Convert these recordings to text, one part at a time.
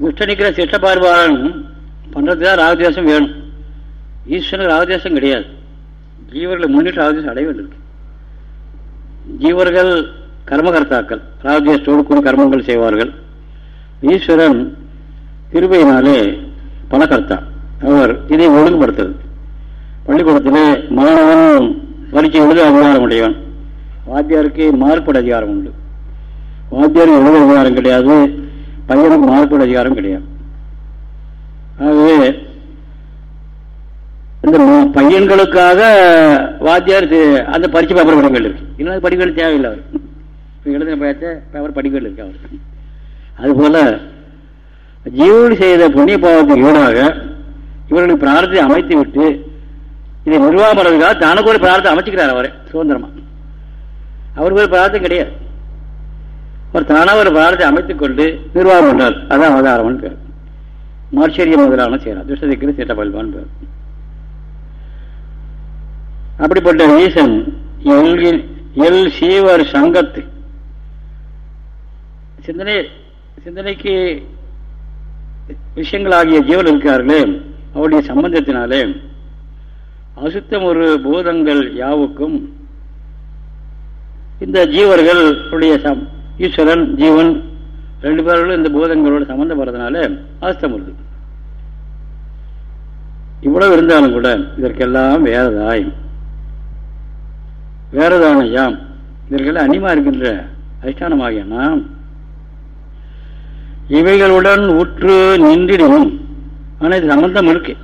துஷ்டனிக்கிற சிஷ்ட பார்வாளன் பண்ணுறதுக்கு தான் ராகதேசம் வேணும். ஈஸ்வரனுக்கு ராகதேசம் கிடையாது. ஜீவர்களை முன்னிட்டு ராகதேசம் அடைய வேண்டியிருக்கு. ஜீவர்கள் கர்மகர்த்தாக்கள். ராகதேசத்தோடு கூட கர்மங்கள் செய்வார்கள். ஈஸ்வரன் கிருபையினாலே பணக்கர்த்தா அவர் இதை ஒழுங்குபடுத்துறது பள்ளிக்கூடத்தில் மாணவன் பரீட்சை எழுத அதிகாரம் உடையவன். வாத்தியாருக்கு மார்க்கோட அதிகாரம் உண்டு. வாத்தியாருக்கு எழுத அதிகாரம் கிடையாது. பையனுக்கு மாதத்தோட அதிகாரம் கிடையாது. ஆகவே இந்த பையன்களுக்காக வாத்தியார் அந்த பரீட்சை பேப்பர் படங்கள் இருக்கு. இல்லைன்னா படிக்கிறது தேவையில்லை அவர் இப்போ எழுதின பேச்ச பேப்பர் படிக்கிறது இருக்கு அவர் அதுபோல் ஜீவன் செய்த புண்ணிய பாவத்துக்கு ஈடாக இவர்களுக்கு பிரார்த்தனை அமைத்து விட்டு இதை நிர்வாகம் பண்ணுறதுக்காக தனக்கு ஒரு பிரார்த்தனை அமைச்சுக்கிறார் அவர் சுதந்திரமா. அவருக்கு ஒரு பிரார்த்தனை கிடையாது. அவர் தானாக ஒரு பிரார்த்தனை அமைத்துக் கொண்டு நிர்வாகம். பண்ணார் அதான் அவதாரம்னு பேர். மார்ச்சரிய முதலான செய்யறார் துஷ்டதிக்கு சேட்ட பல்வான் பேர். அப்படிப்பட்ட ஈசன் எல் சீவர் சங்கத்து. சிந்தனை சிந்தனைக்கு விஷயங்களாகிய ஜீவன் இருக்கிறார்களே அவருடைய சம்பந்தத்தினாலே அசுத்தம் ஒரு பூதங்கள் யாவுக்கும் இந்த ஜீவர்கள் ஈஸ்வரன் ஜீவன் ரெண்டு பேர்களும் இந்த பூதங்களோட சம்பந்தப்படுறதுனால அசுத்தம் வருது இவ்வளவு இருந்தாலும் கூட இதற்கெல்லாம் வேறதாய். வேறதான யாம்? இதற்கெல்லாம் அனிமா இருக்கின்ற அதிஷ்டானமாகிய நாம். இவைகளுடன் உற்று நின்றிடும் ஆனால் இது சம்பந்தம் இருக்கு.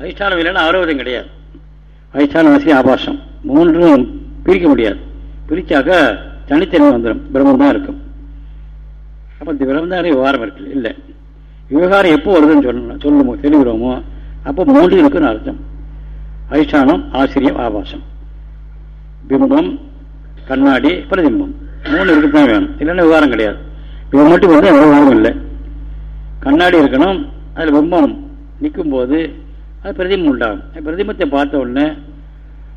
அதிஷ்டானம் இல்லைன்னா ஆரோக்கியம் கிடையாது. அதிஷ்டான வசதி ஆபாசம். மூன்றும் பிரிக்க முடியாது. பிரிச்சாக்க தனித்தன்மை வந்துடும் பிரம்மம் தான் இருக்கும். அப்போ இந்த பிரம்மம் விவகாரம் இருக்கு இல்லை. விவகாரம் எப்போ வருதுன்னு சொல்லணும் சொல்லுமோ தெளிவுறோமோ அப்போ மூன்று இருக்குன்னு அர்த்தம். அதிஷ்டானம் ஆசிரியம் ஆபாசம். பிம்பம் கண்ணாடி பிரதிபிம்பம். மூணு இருக்குதான் வேணும். இல்லைன்னா விவகாரம் கிடையாது. இவன் மட்டும் வந்து விவகாரம் இல்லை. கண்ணாடி இருக்கணும் அதில் பிம்பம் நிற்கும் போது அது பிரதிபம் உண்டாகும். பிரதிபத்தை பார்த்த உடனே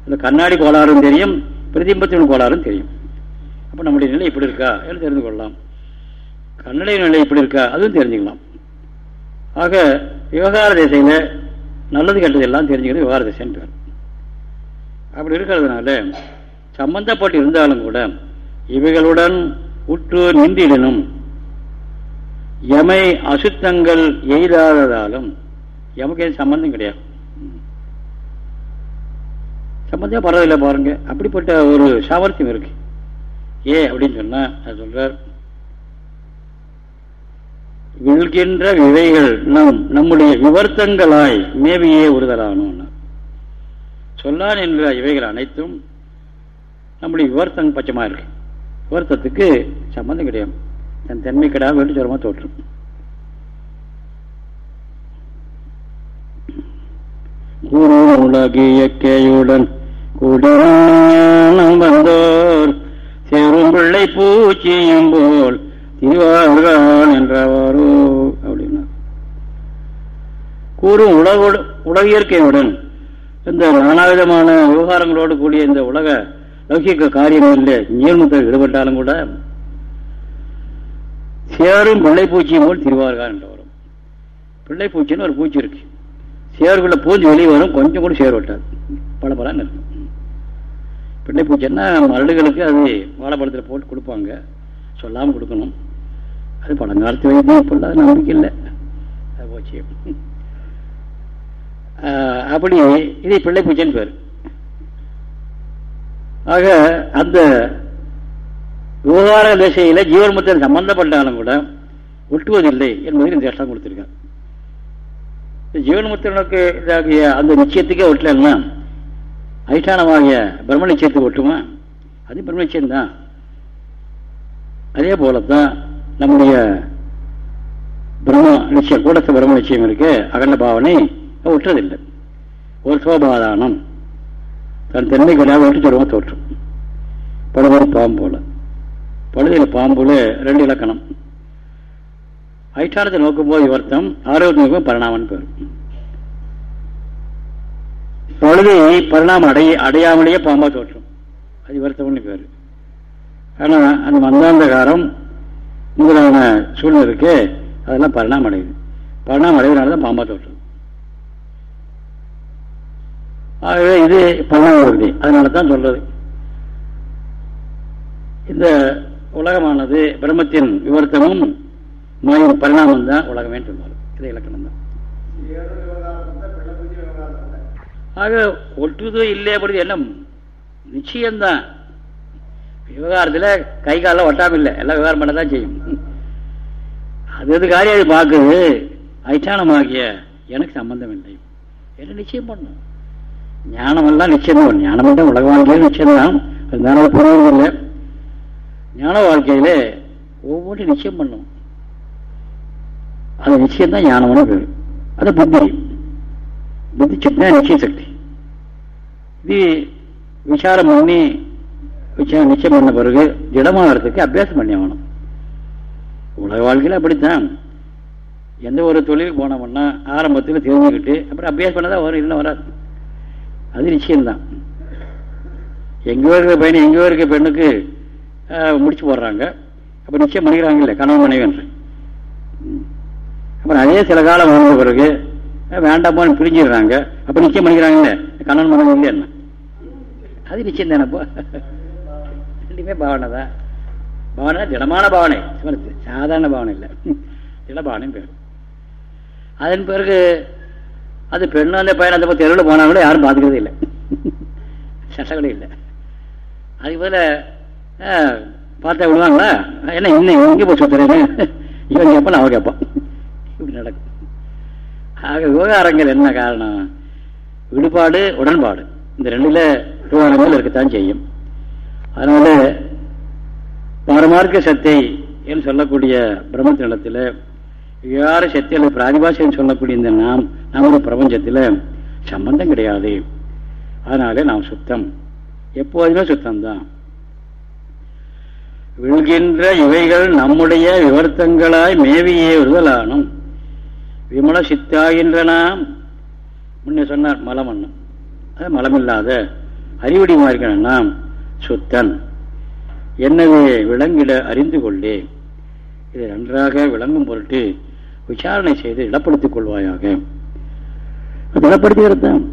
அந்த கண்ணாடி கோளாறும் தெரியும் பிரதிபத்தின் கோளாறும் தெரியும். அப்போ நம்முடைய நிலை இப்படி இருக்கா? என்று தெரிந்து கொள்ளலாம். கண்ணடைய நிலை இப்படி இருக்கா? அதுவும் தெரிஞ்சுக்கலாம். ஆக விவகார திசையில் நல்லது கெட்டது எல்லாம் தெரிஞ்சுக்கிறது விவகார திசைன்னு பேர். அப்படி இருக்கிறதுனால சம்பந்தப்பட்டு இருந்தாலும் கூட இவைகளுடன் உற்று நின்றிடனும் எமை அசுத்தங்கள் எய்தாததாலும் எமக்கு எது சம்பந்தம் கிடையாது. சம்பந்தம் பரவாயில்லை பாருங்க. அப்படிப்பட்ட ஒரு சாமர்த்தியம் இருக்கு. ஏ அப்படின்னு சொன்னா அது சொல்றார் விழ்கின்ற விதைகள் நம் நம்முடைய விவர்த்தங்களாய் மேவியே உறுதலானோம் சொல்லான் என்ற இவைகள் அனைத்தும் நம்முடைய விவர்த்தம் பச்சமா இருக்கு. விவர்த்தத்துக்கு சம்பந்தம் கிடையாது. தன் தன்மை கிடையாது வேண்டு சொல்லுமா தோற்றும் குரு உலகியக்கையுடன் குடியானம் வந்தோர். சேரும் பிள்ளை பூச்சியும் போல் திருவார்கான் என்றவாரோ அப்படின்னா. கூறும் உலக உலக இயற்கையுடன் இந்த நானாவிதமான விவகாரங்களோடு கூடிய இந்த உலக லௌகிக காரியங்களில் நீர்முத்தல் ஈடுபட்டாலும் கூட சேரும் பிள்ளைப்பூச்சியும் போல் திருவார்கான் என்று வரும் பிள்ளைப்பூச்சின்னு ஒரு பூச்சி இருக்கு. சேருக்குள்ள பூஞ்சி வெளியே வரும் கொஞ்சம் கூட சேர் விட்டாது. பல பலன்னு இருக்கும். பிள்ளை பூச்சின்னா மரடுகளுக்கு அது வாழைப்பழத்தில் போட்டு கொடுப்பாங்க. சொல்லாமல் கொடுக்கணும். அது பழங்காலத்து வைத்தியம் இப்போ நம்பிக்கை இல்லை. அது போச்சு. அப்படி இது பிள்ளைப்பூச்சின்னு பேர். ஆக அந்த விவகார திசையில ஜீவன்மத்தில் சம்பந்தப்பட்டாலும் கூட ஒட்டுவதில்லை என்பதை இந்த கஷ்டம் கொடுத்துருக்கேன் ஜீவன்முத்திரனுக்கு இதாகிய அந்த நிச்சயத்துக்கே ஒட்டலன்னா அதிஷ்டானமாகிய பிரம்ம நிச்சயத்துக்கு ஒட்டுமா? அது பிரம்ம நிச்சயம்தான் அதே போலத்தான் நம்முடைய பிரம்ம நிச்சயம் கூடத்த பிரம்ம நிச்சயம் இருக்கு. அகண்ட பாவனை ஒட்டுறதில்லை. ஒரு சோபாதானம். தன் தன்மை கிடையாது ஒட்டு சொல்லுவோம் தோற்றும் பழுவர பாம்பு போல பழுதியில் பாம்புல ரெண்டு இலக்கணம். அதிஷ்டானத்தை நோக்கும்போது இவர்த்தம் ஆரோக்கியம் நோக்கும் பரிணாமன் பேர் பழுதை பரிணாமம் அடைய அடையாமலேயே பாம்பா தோற்றும். அது வருத்தம்னு பேர் ஆனால் அந்த மந்தாந்தகாரம் முதலான சூழ்நிலை இருக்கு அதெல்லாம் பரிணாமம் அடையுது. பரிணாமம் அடைவதனால தான் பாம்பா தோற்றம். ஆகவே இது பரிணாம உறுதி அதனால தான் சொல்றது. இந்த உலகமானது பிரம்மத்தின் விவர்த்தமும் மாயின் பரிணாமம் தான் உலகமே சொல்வார். இது இலக்கணம் தான். ஆக ஒட்டுதோ இல்லையப்படுது என்ன நிச்சயம்தான். விவகாரத்தில் கை காலம் ஒட்டாம இல்லை. எல்லாம் விவகாரம் பண்ண தான் செய்யும். அது அது காரியம்? அது பார்க்குது. அதிஷ்டானமாகிய எனக்கு சம்பந்தம் இல்லை. என்ன நிச்சயம் பண்ணும்? ஞானமெல்லாம் நிச்சயம் தான் ஞானம் தான் உலக வாழ்க்கையில நிச்சயம் தான் அதனால புரியுறது இல்லை ஞான வாழ்க்கையில ஒவ்வொன்றும் நிச்சயம் பண்ணும். அது நிச்சயம் தான் ஞானம்னு அது புத்தி. புத்தி சக்தி நிச்சய சக்தி இது விசாரம் பண்ணி விசாரம் நிச்சயம் பண்ண பிறகு திடமாகறதுக்கு அபியாசம் பண்ணி ஆகணும் உலக வாழ்க்கையில் அப்படித்தான் எந்த ஒரு தொழிலுக்கு போனோம்னா ஆரம்பத்தில் தெரிஞ்சுக்கிட்டு அப்புறம் அபியாசம் பண்ணதான் வரும் இல்லை வராது அது நிச்சயம்தான் எங்கேயோ இருக்கிற பையன் எங்கேயோ இருக்க பெண்ணுக்கு முடிச்சு போடுறாங்க அப்போ நிச்சயம் பண்ணிக்கிறாங்க இல்லை கணவன் மனைவி என்று அப்புறம் அதே சில காலம் வந்த பிறகு வேண்டாமான்னு பிரிஞ்சிடுறாங்க. அப்போ நிச்சயம் பண்ணிக்கிறாங்கல்ல கண்ணன் மனம் இல்லை என்ன? அது நிச்சயம் தானப்போ ரெண்டுமே பாவனை தான். பாவனை திடமான பாவனை. சாதாரண பாவனை இல்லை. திடபாவனை பேர். அதன் பிறகு அது பெண்ணும் அந்த பையன் அந்த தெருவில் போனாங்களோ யாரும் பார்த்துக்கிறதே இல்லை. சட்டங்களே இல்லை. அதுக்கு போல பார்த்தா விடுவாங்களா? என்ன என்ன எங்கே போய் சுத்துறேன்னு இவன் கேட்பான் அவன் கேட்பான் இப்படி நடக்கும். ஆக விவகாரங்கள் என்ன காரணம்? விடுபாடு உடன்பாடு. இந்த ரெண்டுல விவகாரங்கள் இருக்கத்தான் செய்யும். அதனால பரமார்க்க சத்தை என்று சொல்லக்கூடிய பிரம்மத்தினிடத்தில் விவகார சத்தியில் பிராதிபாஷம் சொல்லக்கூடிய இந்த நாம் நமது பிரபஞ்சத்தில் சம்பந்தம் கிடையாது. அதனாலே நாம் சுத்தம். எப்போதுமே சுத்தம்தான். விழுகின்ற இவைகள் நம்முடைய விவர்த்தங்களாய் மேவியே விடுதலானும். விமல சித்தாகின்றனாம் முன்னே சொன்னார் மலமன்னம் அது மலமில்லாத அறிவடிமா இருக்கணும் நாம் சுத்தன். என்னவே விளங்கிட அறிந்து கொள்ளே. இதை நன்றாக விளங்கும் பொருட்டு விசாரணை செய்து இடப்படுத்திக் கொள்வாயாக. திடப்படுத்துகிறது தான்.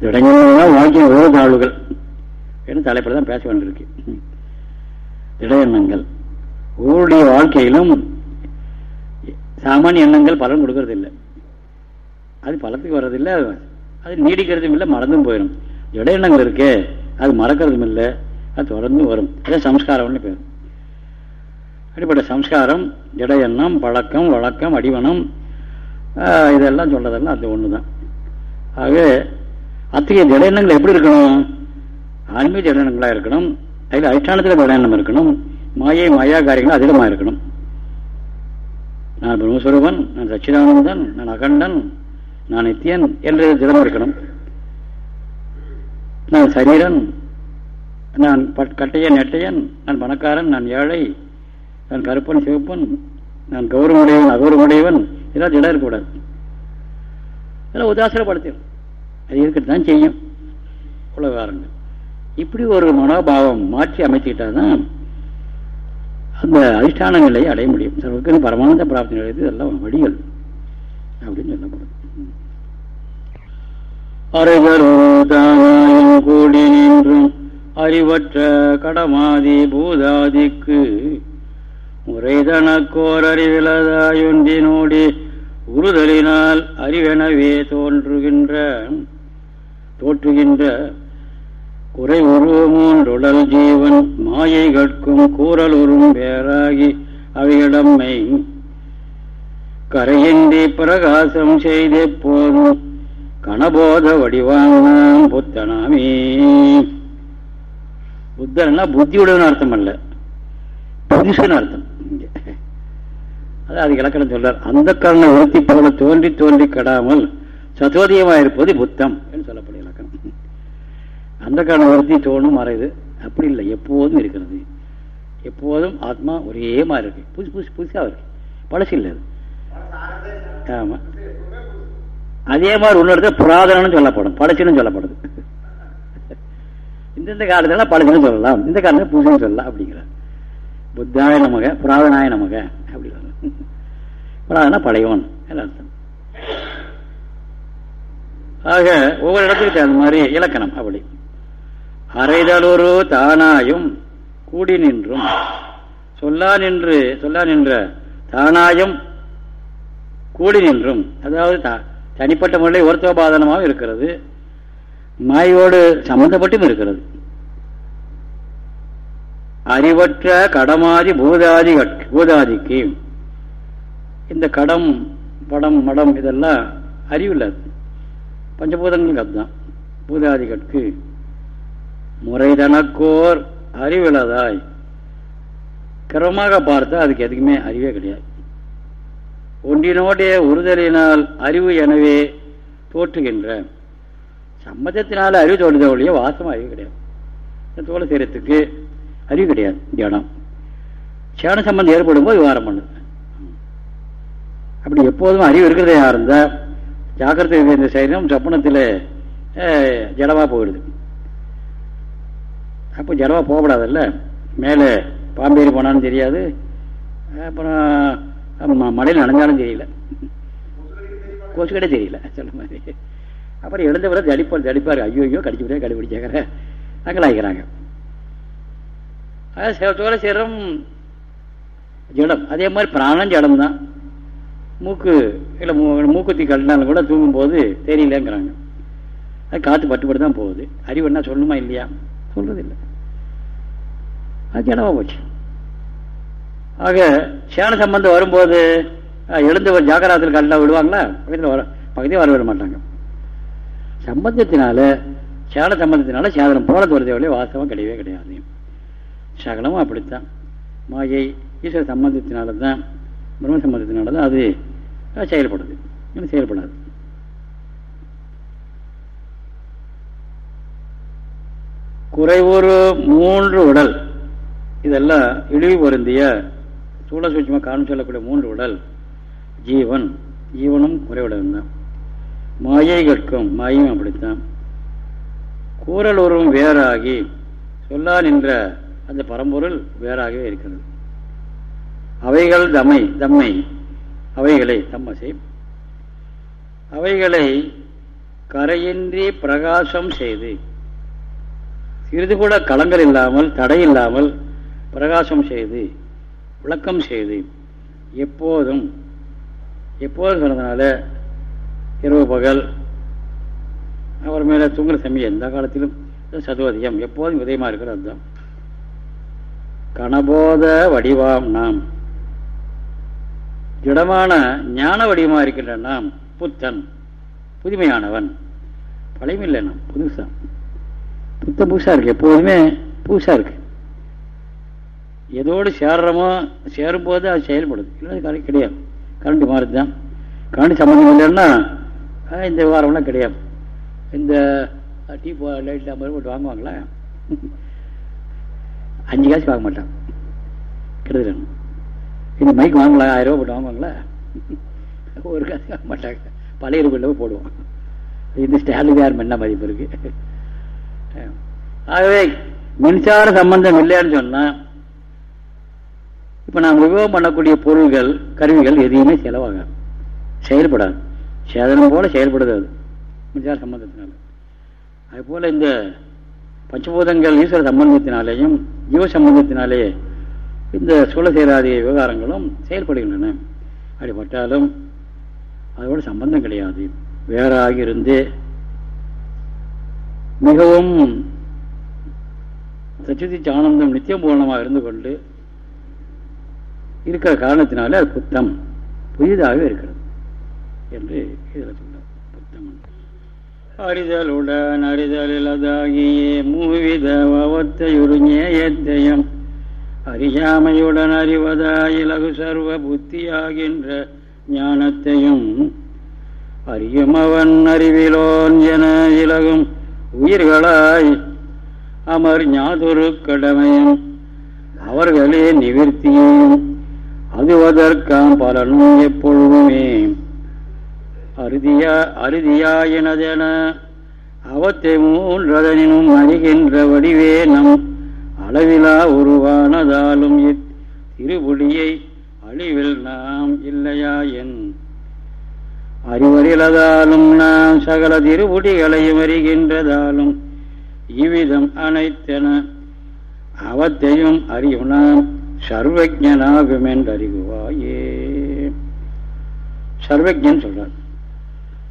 திடங்கள்லாம் வாழ்க்கை ஓர் தாழ்வுகள் என்று தலைப்பில் தான் பேச வேண்டியிருக்கு. திட எண்ணங்கள். ஒவ்வொருடைய வாழ்க்கையிலும் சாமானிய எண்ணங்கள் பலன் கொடுக்கறது இல்லை அது பலத்துக்கு வர்றதில்லை அது நீடிக்கிறதும் இல்லை மறந்தும் போயிடும் திட எண்ணங்கள் இருக்கே அது மறக்கிறதும் இல்லை அது தொடர்ந்து வரும். அதே சம்ஸ்காரம்னு பேர். அப்படிப்பட்ட சம்ஸ்காரம் திட எண்ணம் பழக்கம் வழக்கம் அடிவனம் இதெல்லாம் சொல்றதெல்லாம் அது ஒன்று தான் ஆகவே அத்தகைய திட எண்ணங்கள் எப்படி இருக்கணும்? ஆன்மீக திட எண்ணங்களாக இருக்கணும்? அதில் அதிஷ்டானத்தில் திட எண்ணம் இருக்கணும்? மாயை மாயா காரியங்கள் அதிகமாக இருக்கணும். நான் பிரம்மஸ்வரூபன் நான் சச்சிதானந்தன் நான் அகண்டன் நான் நித்தியன் என்று திடம் இருக்கணும். நான் சரீரன் நான் கட்டையன் நெட்டையன் நான் பணக்காரன் நான் ஏழை நான் கருப்பன் சிவப்பன் நான் கௌரவமுடையவன் அகௌரவமுடையவன் இதெல்லாம் திடம் இருக்கக்கூடாது இதெல்லாம் உதாசனப்படுத்தும் அது இருக்கத்தான் செய்யும். உலகாரங்கள். இப்படி ஒரு மனோபாவம் மாற்றி அமைத்துக்கிட்டால் தான் அந்த அதிஷ்டான நிலையை அடைய முடியும். சர்வக்கு பரமானந்த பிராப்தி நிலையது இதெல்லாம் வழிகள் அப்படின்னு சொல்லப்படும் அரைதரும் கூடி நின்றும் அறிவற்ற கடமாதி பூதாதிக்கு முறைதனக்கோர் நோடி உறுதலினால் அறிவெனவே தோன்றுகின்ற தோற்றுகின்ற குறை உருவமூன்றுடல் ஜீவன் மாயை கற்கும் கூறல் உறும் பேராகி அவையிடம்மை கரையின்றி பிரகாசம் செய்தே போதும் கணபோத வடிவானாம் புத்தனாமே. புத்தன்னா புத்தியுடன் அர்த்தம் அல்ல புதுசுன்னு அர்த்தம். அது அது இலக்கணம் சொல்றார். அந்த கரண விருத்தி போல தோன்றி தோன்றி கடாமல் சதோதியமாயிருப்பது புத்தம் என்று சொல்லப்படும் இலக்கணம். அந்த கரண வருத்தி தோணும் மறையுது அப்படி இல்லை எப்போதும் இருக்கிறது. எப்போதும் ஆத்மா ஒரே மாதிரி இருக்கு. புதுசு புதுசு புதுசாக இருக்கு பழசு இல்லை அது. ஆமா. அதே மாதிரி இன்னொருத்த புராதனம்னு சொல்லப்படும் பழச்சுன்னு சொல்லப்படுது. இந்தந்த காலத்துல பழச்சுன்னு சொல்லலாம் இந்த காலத்துல புதுசுன்னு சொல்லலாம் அப்படிங்கிறார். புத்தாய நமக புராதனாய நமக அப்படி பிராண படையவன் என்று அர்த்தம். ஆக ஒவ்வொரு இடத்துக்கு தகுந்த மாதிரி இலக்கணம் அப்படி. அறைதலொரு தானாயும் கூடி நின்றும். சொல்லா நின்று சொல்லா நின்ற தானாயும் கூடி நின்றும். அதாவது தனிப்பட்ட முறையில் ஒருத்தோபாதனமாகவும் இருக்கிறது. மாயோடு சம்பந்தப்பட்டும் இருக்கிறது. அறிவற்ற கடமாதி பூதாதி பூதாதிக்கு இந்த கடம் படம் மடம் இதெல்லாம் அறிவில்லாது பஞ்சபூதங்களுக்கு அதுதான். பூதாதிகட்கு முறைதனக்கோர் அறிவிலதாய். கிரமமாக பார்த்தா அதுக்கு எதுக்குமே அறிவே கிடையாது. ஒன்றினோடைய உறுதலினால் அறிவு எனவே தோற்றுகின்ற. சம்மதத்தினால அறிவு தோற்றுத ஒழிய வாசம் அறிவு கிடையாது. தோலை செய்யறதுக்கு அறிவு கிடையாது தியானம். சேன சம்பந்தம் ஏற்படும் போது விவகாரம் பண்ணுது. அப்படி எப்போதும் அறிவு இருக்கிறதே இருந்தால் ஜாக்கிரதை இந்த சைனம் சொப்பனத்தில் ஜடமாக போயிடுது. அப்போ ஜடமாக போகக்கூடாதுல்ல மேலே பாம்பேறி போனாலும் தெரியாது. அப்புறம் மழையில் நனைஞ்சாலும் தெரியல. கொசு தெரியல சொல்ல மாதிரி. அப்புறம் எழுந்த தடிப்பார் தடிப்பார் ஐயோ ஐயோ கடிச்சு விட கண்டுபிடிச்சாக்கிற. அங்கலாய்க்கிறாங்க. அது தோற சேரம் ஜடம். அதே மாதிரி பிராணம் ஜடம் தான். மூக்கு இல்லை மூக்குத்தி கட்டினாலும் கூட தூங்கும்போது தெரியலங்கிறாங்க. அது காற்று பட்டுப்பட்டு தான் போகுது. அறிவு என்ன சொல்லணுமா இல்லையா? சொல்றதில்லை. அது ஜடமாக போச்சு. ஆக சேன சம்பந்தம் வரும்போது எழுந்து ஒரு ஜாகராத்தில் கல்லா விடுவாங்களா? பக்கத்தில் வர பக்கத்தையும் வர விட மாட்டாங்க. சம்பந்தத்தினால சேன சம்பந்தத்தினால சேதனம் போல தோறதே வாஸ்தவம் கிடையவே கிடையாது. சகலமும் அப்படித்தான். மாயை ஈஸ்வர சம்பந்தத்தினால தான் பிரம்ம சம்பந்தத்தினால தான் அது செயல்படுது. இன்னும் செயல்படாது. குறைவொரு மூன்று உடல். இதெல்லாம் இழிவு பொருந்திய சூழ சூட்சமாக காரணம் சொல்லக்கூடிய மூன்று உடல். ஜீவன். ஜீவனும் குறைவுடன் தான். மாயை கற்கும் மாயும் அப்படித்தான். கூறல் உருவம் வேறாகி சொல்லா நின்ற அந்த பரம்பொருள் வேறாகவே இருக்கிறது. அவைகள் தம்மை தம்மை. அவைகளை தம்மசை. அவைகளை கரையின்றி பிரகாசம் செய்து சிறிது கூட களங்கள் இல்லாமல் தடை இல்லாமல் பிரகாசம் செய்து விளக்கம் செய்து எப்போதும் எப்போதும் சொன்னதுனால இரவு பகல் அவர் மேலே தூங்குற சமயம் எந்த காலத்திலும் சதுவதியம் எப்போதும் உதயமாக இருக்கிற அர்த்தம் கணபோத வடிவாம் நாம். திடமான ஞான வடிவமாக இருக்கின்ற நாம் புத்தன் புதுமையானவன். பழையமில்லை நாம் புதுசா. புத்த புதுசா இருக்கு எப்போதுமே புதுசா இருக்கு. எதோடு சேர்றமோ சேரும்போது அது செயல்படுது. இல்லை கிடையாது. கரண்ட் மாறுது தான் கரண்ட் சம்மந்தம் இல்லைன்னா இந்த வாரம்லாம் கிடையாது. இந்த டீ போ லைட் ஐம்பது போட்டு வாங்குவாங்களா? அஞ்சு காசு வாங்க மாட்டான். கெடுதல் இந்த மைக் வாங்கலாம் ஆயிரம் ரூபா போட்டு வாங்குவாங்களா? ஒரு காசு வாங்க மாட்டாங்க. பழைய ரூபாயில் போடுவோம். இந்த ஸ்டாலுக்கு யார் என்ன மதிப்பு இருக்கு? ஆகவே மின்சார சம்பந்தம் இல்லைன்னு சொன்னா இப்ப நாம் உபயோகம் பண்ணக்கூடிய பொருள்கள் கருவிகள் எதையுமே செலவாக செயல்படாது. சேதனம் போல செயல்படுது அது மின்சார சம்பந்தத்தினால. அது போல இந்த பஞ்சபூதங்கள் ஈஸ்வர சம்பந்தத்தினாலேயும் ஜீவ சம்பந்தத்தினாலே இந்த சூழசேராதி விவகாரங்களும் செயல்படுகின்றன. அப்படிப்பட்டாலும் அதோட சம்பந்தம் கிடையாது. வேறாக இருந்து மிகவும் சச்சிதிச்சு ஆனந்தம் நித்தியம் பூர்ணமாக இருந்து கொண்டு இருக்கிற காரணத்தினாலே அது புத்தம் புதிதாக இருக்கிறது என்று இதில் சொன்னார் புத்தம். அறிதலுடன் அறிதலில்லதாகியே மூவித அவத்தையுருஞேயத்தையும் அறியாமையுடன் அறிவதா இலகு சர்வ புத்தியாகின்ற ஞானத்தையும் அறியும் அவன் அறிவிலோன் என இலகும். உயிர்களாய் அமர் ஞாதொரு கடமையும் அவர்களே நிவர்த்தியும் அதுவதற்காம் பலனும் எப்பொழுதுமே. அறுதியா அறுதியாயினதென அவத்தை மூன்றதனும் அறிகின்ற வடிவே நம் அளவிலா உருவானதாலும் திருபுடியை அழிவில் நாம் இல்லையா என் அறிவறிலதாலும் நாம் சகல திருவுடிகளையும் அறிகின்றதாலும் இவ்விதம் அனைத்தென அவத்தையும் அறியும் நாம் சர்வஜனாகும் அறிவுவாயே சர்வஜன் சொல்றார்.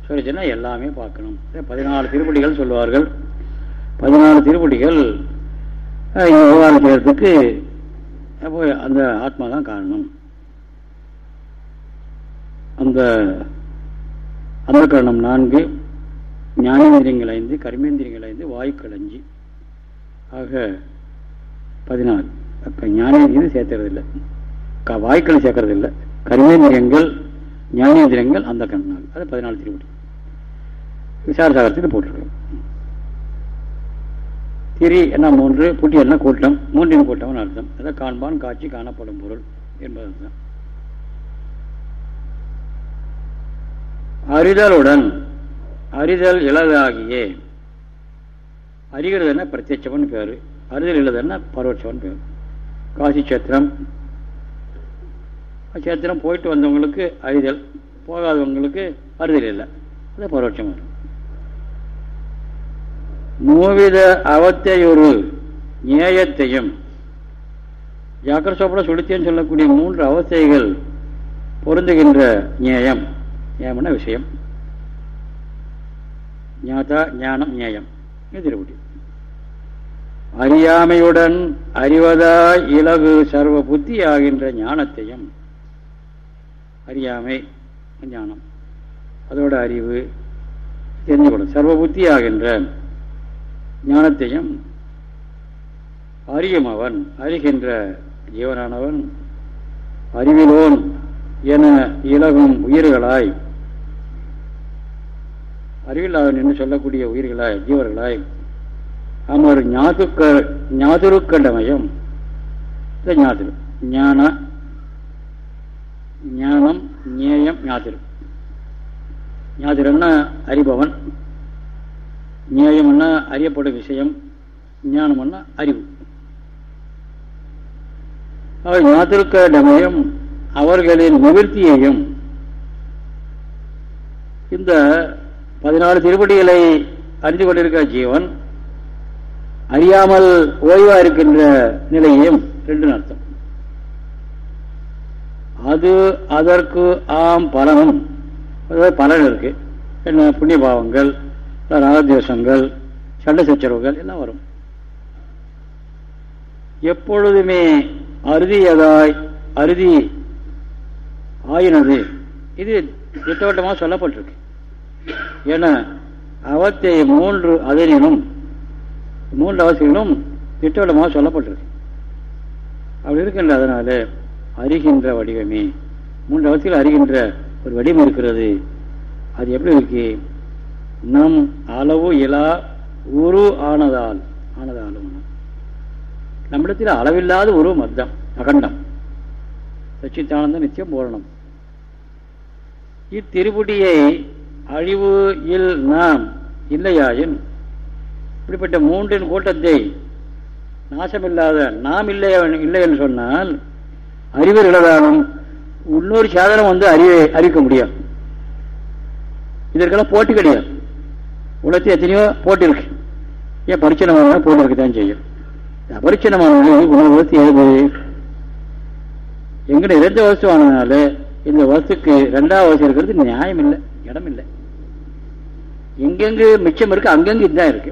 சொல்லிச்சுன்னா எல்லாமே பார்க்கணும். பதினாலு திருப்படிகள் சொல்லுவார்கள் பதினாலு திருப்படிகள் விவகாரம் செய்யறதுக்கு அப்போ அந்த ஆத்மா தான் காரணம். அந்த அந்தகரணம் நான்கு ஞானேந்திரியங்கள் ஐந்து கர்மேந்திரியங்கள் ஐந்து வாயுக்கள் அஞ்சு. ஆக பதினாறு. அப்போ ஞானேந்திரியது சேர்த்துறதில்லை. க வாயுக்களை சேர்க்கறதில்லை. கர்மேந்திரியங்கள் ஞானேந்திரியங்கள் அந்த கண்ணால் அது பதினாலு திருப்படி விசார சாகரத்துக்கு போட்டிருக்கோம். திரி என்ன மூன்று புட்டி என்ன கூட்டம்? மூன்றின் கூட்டம்னு அர்த்தம். அதான் காண்பான் காட்சி காணப்படும் பொருள் என்பது தான் அறிதலுடன் அறிதல் இலதாகியே அறிகிறது என்ன? பிரத்யட்சம்னு பேர். அறிதல் இலதன்னா பரோட்சம்னு பேர். காசி சேத்திரம் சேத்திரம் போயிட்டு வந்தவங்களுக்கு அறிதல். போகாதவங்களுக்கு அறிதல் இல்லை. அது பரோட்சம் வரும் மூவித அவத்தையொரு நியாயத்தையும் ஜாக்கிர சோப்பட சுளுத்தியன்னு சொல்லக்கூடிய மூன்று அவஸ்தைகள் பொருந்துகின்ற நியாயம் நியாயம்னா விஷயம். ஞாதா ஞானம் நியாயம் இது அறியாமையுடன் அறிவதாய் இலகு சர்வ புத்தி ஆகின்ற ஞானத்தையும் அறியாமை ஞானம். அதோட அறிவு தெரிஞ்சுக்கணும் சர்வ புத்தி ஆகின்ற ஞானத்தையும் அறியும் அவன் அறிகின்ற ஜீவனானவன் அறிவிலோன் என இலகும் உயிர்களாய் அறிவில்லாத நின்று சொல்லக்கூடிய உயிர்களாய் ஜீவர்களாய் அமர் ஞாதுக்க ஞாதுருக்கண்டமயம். ஞாதிரு. ஞான ஞானம் ஞேயம் ஞாதிரு. ஞாதிரன்னா அறிபவன். ஞேயம்னா அறியப்படும் விஷயம். ஞானம்னா அறிவு. அவர் ஞாத்திருக்க அவர்களின் நிவர்த்தியையும் இந்த பதினாலு திருப்படிகளை அறிந்து கொண்டிருக்கிற ஜீவன் அறியாமல் ஓய்வா இருக்கின்ற நிலையையும் ரெண்டு அர்த்தம் அது அதற்கு ஆம் பலனும் பலன் இருக்கு. என்ன புண்ணிய பாவங்கள் ராகத்வேஷங்கள் சண்டை சச்சரவுகள் எல்லாம் வரும். எப்பொழுதுமே அறுதியதாய் அறுதி ஆயினது. இது திட்டவட்டமாக சொல்லப்பட்டிருக்கு. ஏன்னா அவத்தை மூன்று அதனினும் மூன்று அவசியங்களும் திட்டவட்டமாக சொல்லப்பட்டிருக்கு. அப்படி இருக்கின்ற அதனால அறிகின்ற வடிவமே மூன்று அவசியங்கள் அறிகின்ற ஒரு வடிவம் இருக்கிறது. அது எப்படி இருக்கு? நம் அளவு இலா உரு ஆனதால் ஆனதாலும். நம்மிடத்தில் அளவில்லாத ஒரு மத்தம் அகண்டம். சச்சித்தானந்த நிச்சயம் பூரணம். இத்திருப்புடியை அழிவு இல் நாம் இல்லையாயின் இப்படிப்பட்ட மூன்றின் கூட்டத்தை நாசமில்லாத நாம் இல்லை இல்லை என்று சொன்னால் அறிவர் இழதாலும் இன்னொரு சாதனம் வந்து அறிவை அறிவிக்க முடியாது. இதற்கெல்லாம் போட்டி கிடையாது. உலகத்தில் எத்தனையோ போட்டி இருக்கு. ஏன் பரிச்சனமான போட்டி இருக்கத்தான் செய்யும். அபரிச்சனமான உணவு ஏது எங்கட இரண்டு வசு ஆனதுனால இந்த வசுக்கு ரெண்டாவது வசதி இருக்கிறது நியாயம் இல்லை இடம் இல்லை. எங்கெங்கு மிச்சம் இருக்கு அங்கெங்கு இதுதான் இருக்கு.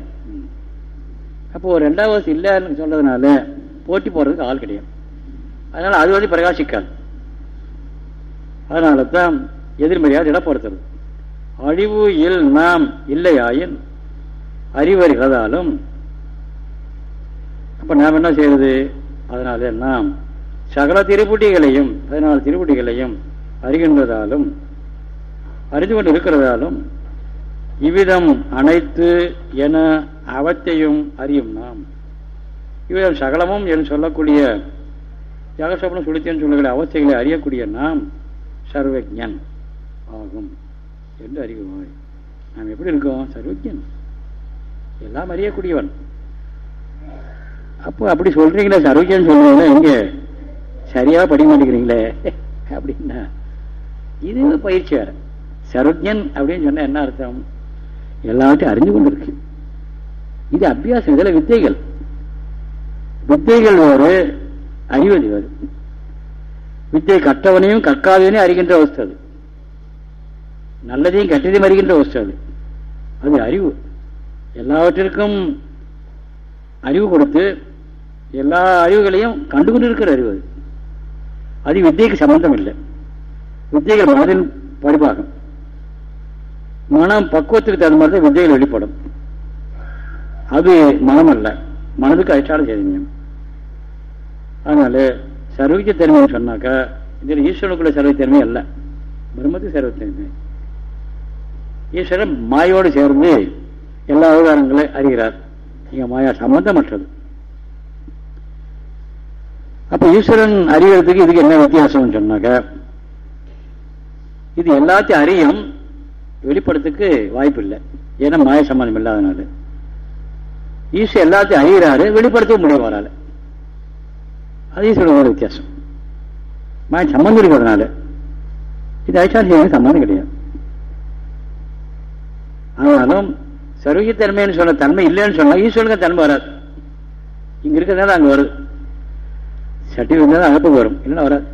அப்போ ரெண்டாவது வசதி இல்லைன்னு சொல்றதுனால போட்டி போறதுக்கு ஆள் கிடையாது. அதனால அது வந்து பிரகாசிக்காது. அதனால தான் எதிர்மறையாக இடப்படுத்துறது அழிவு இல் நாம் இல்லையாயின் அறிவறிகிறதாலும் அப்ப நாம் என்ன செய்யறது? அதனால நாம் சகல திருப்புட்டிகளையும் பதினாலு திருப்புட்டிகளையும் அறிகின்றதாலும் அறிந்து கொண்டு இருக்கிறதாலும் இவ்விதம் அனைத்து என அவத்தையும் அறியும் நாம். இவ்விதம் சகலமும் என்று சொல்லக்கூடிய ஜகசபனம் சுழித்தேன்னு சொல்லக்கூடிய அவத்தைகளை அறியக்கூடிய நாம் சர்வஜன் ஆகும் என்று அறிவுவாய் நாம் எப்படி இருக்கோம்? சர்வஜன். எல்லாம் அறியக்கூடியவன். அப்போ அப்படி சொல்றீங்களே சர்வஜன் சொல்றீங்களா எங்க சரியாக படிக்க மாட்டேங்கிறீங்களே அப்படின்னா இது பயிற்சி வேற. சர்வஜன் அப்படின்னு சொன்னால் என்ன அர்த்தம்? எல்லாத்தையும் அறிஞ்சு கொண்டிருக்கு இது அபியாசம் இதெல்லாம் வித்தைகள். வித்தைகள் ஒரு அறிவது வேறு வித்தை கற்றவனையும் கற்காதவனையும் அறிகின்ற அவஸ்தை அது. நல்லதையும் கெட்டதையும் அறிகின்ற அவஸ்தை அது. அது அறிவு. எல்லாவற்றிற்கும் அறிவு கொடுத்து எல்லா அறிவுகளையும் கண்டுகொண்டிருக்கிற அறிவு அது. அது வித்தைக்கு சம்பந்தம் இல்லை வித்தைகள் மனதின் பரிபாகம். மனம் பக்குவத்துக்கு தகுந்த மாதிரி தான் வித்தியைகள் வெளிப்படும். அது மனம் அல்ல மனதுக்கு அதிஷ்டான சைதன்யம். அதனால சர்வீக தன்மைன்னு சொன்னாக்கா இதில் ஈஸ்வரனுக்குள்ள திறமை அல்ல. பிரம்மத்துக்கு சர்வத்தன்மை ஈஸ்வரன் மாயோடு சேர்ந்து எல்லா அவகாரங்களையும் அறிகிறார். இங்கே மாயா சம்பந்தமற்றது. அப்ப ஈஸ்வரன் அறிகிறதுக்கு இதுக்கு என்ன வித்தியாசம்னு சொன்னாக்க இது எல்லாத்தையும் அறியும் வெளிப்படுறதுக்கு வாய்ப்பு இல்லை ஏன்னா மாய சம்பந்தம் இல்லாதனால. ஈஸ்வரன் எல்லாத்தையும் அறிகிறாரு வெளிப்படுத்த முடியும் வரால அது ஈஸ்வரோட வித்தியாசம். மாய சம்பந்தம் இருக்கிறதுனால இது ஐச்சாந்தியம் சம்பந்தம் கிடையாது. ஆனாலும் சர்வீகத்தன்மைன்னு சொன்ன தன்மை இல்லைன்னு சொன்னா ஈஸ்வரனுக்கு தன்மை வராது. இங்க இருக்கிறதுனால அங்க வருது. சட்டி இருந்தாலும் அகப்புக்கு வரும் இல்லைன்னா வராது.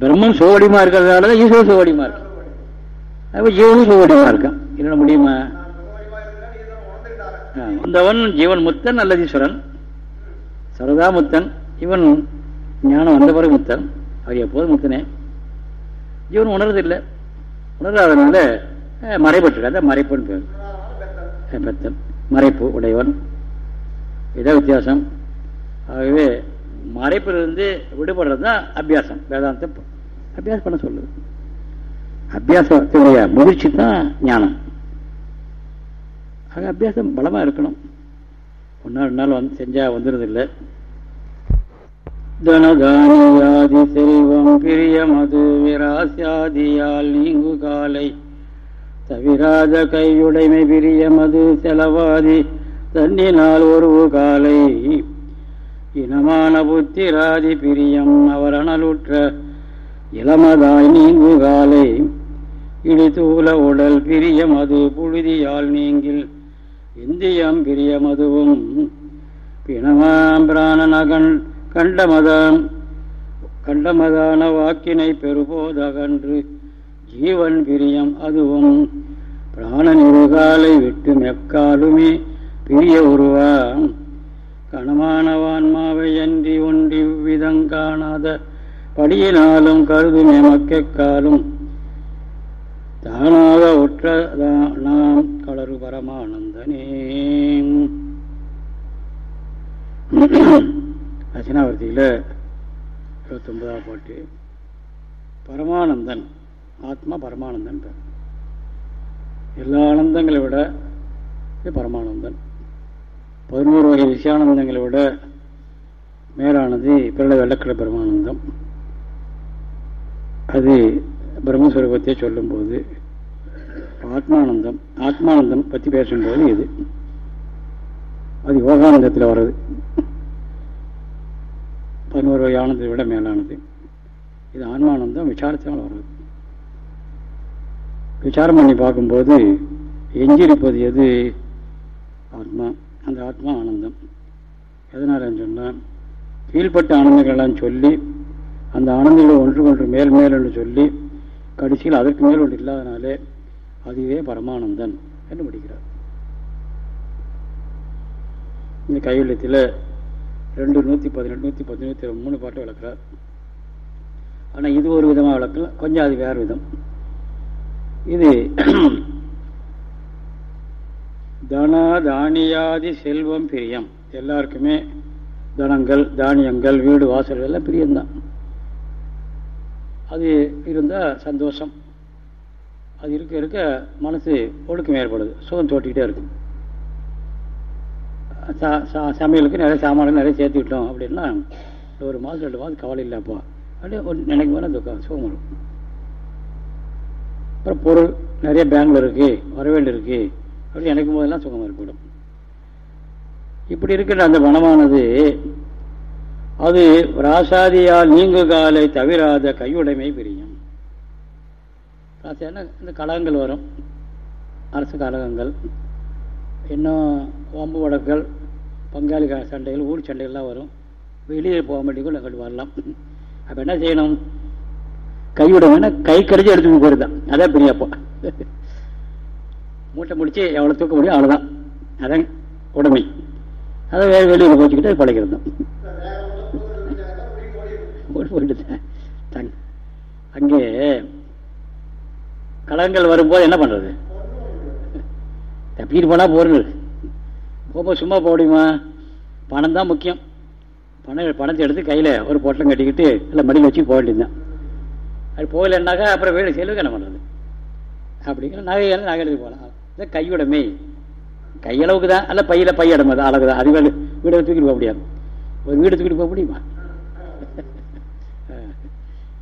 பிரம்மம் சோவடிமா இருக்கிறதால தான் ஈஸ்வரன் சோகடியமா இருக்கு. அப்போ ஜீவனும் சோவடிமா இருக்கான் என்ன முடியுமா? வந்தவன் ஜீவன் முத்தன் அல்லது ஈஸ்வரன். சரதா முத்தன். இவன் ஞானம் வந்த பிறகு முத்தன். அவர் எப்போதும் முத்தனே. ஜீவன் உணர்றதில்லை. உணராதனால மறைப்பட்டு மறைப்புன்னு பேர். பெத்தன். மறைப்பு உடையவன். இதான் வித்தியாசம். ஆகவே மறைப்பிலிருந்து விடுபடுறது தான் அபியாசம் வேதாந்தம் அபியாசம் பண்ண சொல்லுது அபியாசத்தினுடைய முதிர்ச்சி தான் ஞானம். ஆக அபியாசம் பலமாக இருக்கணும். ஒன்றா ரெண்டு நாள் வந்து செஞ்சால் வந்துடுறதில்லை. தனதானியாதி செல்வம் பிரியமது விராசியாதியால் நீங்கு காலை. தவிராத கையுடைமை பிரியமது செலவாதி. தன்னினால் ஒரு காலை. இனமான புத்திராதி பிரியம் அவர் அனலுற்ற இளமதாய் நீங்கு காலை. இடிதூல உடல் பிரியமது புழுதியால் நீங்கில். இந்தியம் பிரியமதுவும் பிணமாம் பிராணனகன் கண்டமதான். கண்டமதான வாக்கினை பெறுபோதகன்று ஜீவன் பிரியம் அதுவும். பிராணன் இருகாலை விட்டு மெக்காலுமே பிரிய உருவான் கணமானவான்மாவை அன்றி ஒன்றி விதங்காணாத படியினாலும் கருதுமே மக்கெக்காலும் தானாக ஒற்ற நாம் கலரு பரமானந்தனே. ரச்சனாவர்த்தியில் இருபத்தொன்பதாம் பாட்டு. பரமானந்தன் ஆத்மா பரமானந்தன் எல்லா ஆனந்தங்களை விட பரமானந்தன். பதினோரு வகை விஷயானந்தங்களை விட மேலானது பிறட வெள்ளக்கடை பிரமானந்தம் அது பிரம்மஸ்வரூபத்தை சொல்லும்போது ஆத்மானந்தம் ஆத்மானந்தம் பற்றி பேசும்போது இது. அது யோகானந்தத்தில் வர்றது. பதினோரு வகை ஆனந்தத்தை விட மேலானது. இது ஆன்மானந்தம் விசாரத்தினால் வர்றது. விசாரம் பண்ணி பார்க்கும்போது எஞ்சியிருப்பது எது? ஆத்மா. அந்த ஆத்மா ஆனந்தம். எதனாலன்னு சொன்னால் கீழ்பட்ட ஆனந்தங்கள்லாம் சொல்லி அந்த ஆனந்தங்கள் ஒன்று ஒன்று மேல் மேல் என்று சொல்லி கடைசியில் அதற்கு மேல் ஒன்று இல்லாதனாலே அதுவே பரமானந்தன் என்று முடிக்கிறார். இந்த கையெழுத்தில் ரெண்டு நூற்றி பதினெட்டு நூற்றி பதினூற்றி மூணு பாட்டு விளக்குறார். ஆனால் இது ஒரு விதமாக விளக்கலாம் கொஞ்சம் அது வேறு விதம். இது தன தானியாதி செல்வம் பிரியம். எல்லாருக்குமே தனங்கள் தானியங்கள் வீடு வாசல் எல்லாம் பிரியம்தான். அது இருந்தால் சந்தோஷம். அது இருக்க இருக்க மனசு ஒழுக்கம் ஏற்படுது. சுகம் தோட்டிக்கிட்டே இருக்கும். சமையலுக்கு நிறைய சாமான்கள் நிறைய சேர்த்துக்கிட்டோம் அப்படின்னா ஒரு மாதம் ரெண்டு மாதம் கவலை இல்லைப்பா அப்படியே ஒரு நினைக்கும் போது அந்த சுகம் வரும். அப்புறம் பொருள் நிறைய பேங்கில் இருக்குது வர வேண்டி அப்படி நினைக்கும் போதெல்லாம் சுகம் ஏற்படும். இப்படி இருக்கிற அந்த மனமானது அது ராசாதியால் நீங்கு காலை தவிராத கையுடைமை பிரியும். ராசாதினா இந்த கழகங்கள் வரும். அரசு கழகங்கள் இன்னும் வம்பு வழக்குகள் பங்காளி சண்டைகள் ஊர் சண்டைகள்லாம் வரும். வெளியே போக மாட்டேங்குள்ள அங்கிட்டு வரலாம். அப்போ என்ன செய்யணும்? கையுடைமைன்னா கை கடிச்சு எடுத்துட்டு போயிருது தான் அதான் பெரியப்பா மூட்டை முடிச்சு எவ்வளோ தூக்க முடியும் அவ்வளோதான் அதான் உடமை அதை வேறு வெளியில் போச்சுக்கிட்டு பழைக்கிறது தான் போயிட்டு அங்கே கலங்கள் வரும்போது என்ன பண்ணுறது தப்பிட்டு போனால் போருங்க. போகும்போது சும்மா போக முடியுமா? பணம் தான் முக்கியம். பணம் பணத்தை எடுத்து கையில் ஒரு பொட்டலம் கட்டிக்கிட்டு இல்லை மடியில் வச்சு போக வேண்டியதுதான். அது போகலைன்னாக்கா அப்புறம் வீடு செலவுக்கு என்ன பண்ணுறது அப்படிங்கிற நகை நகை எழுதி போகலாம். இந்த கையுடைமை. கையளவுக்கு தான் அல்ல பையில பையடம் அது அழகு தான் அதுவே வீடு வீடை தூக்கிட்டு போக முடியாது. ஒரு வீடு தூக்கிட்டு போக முடியுமா?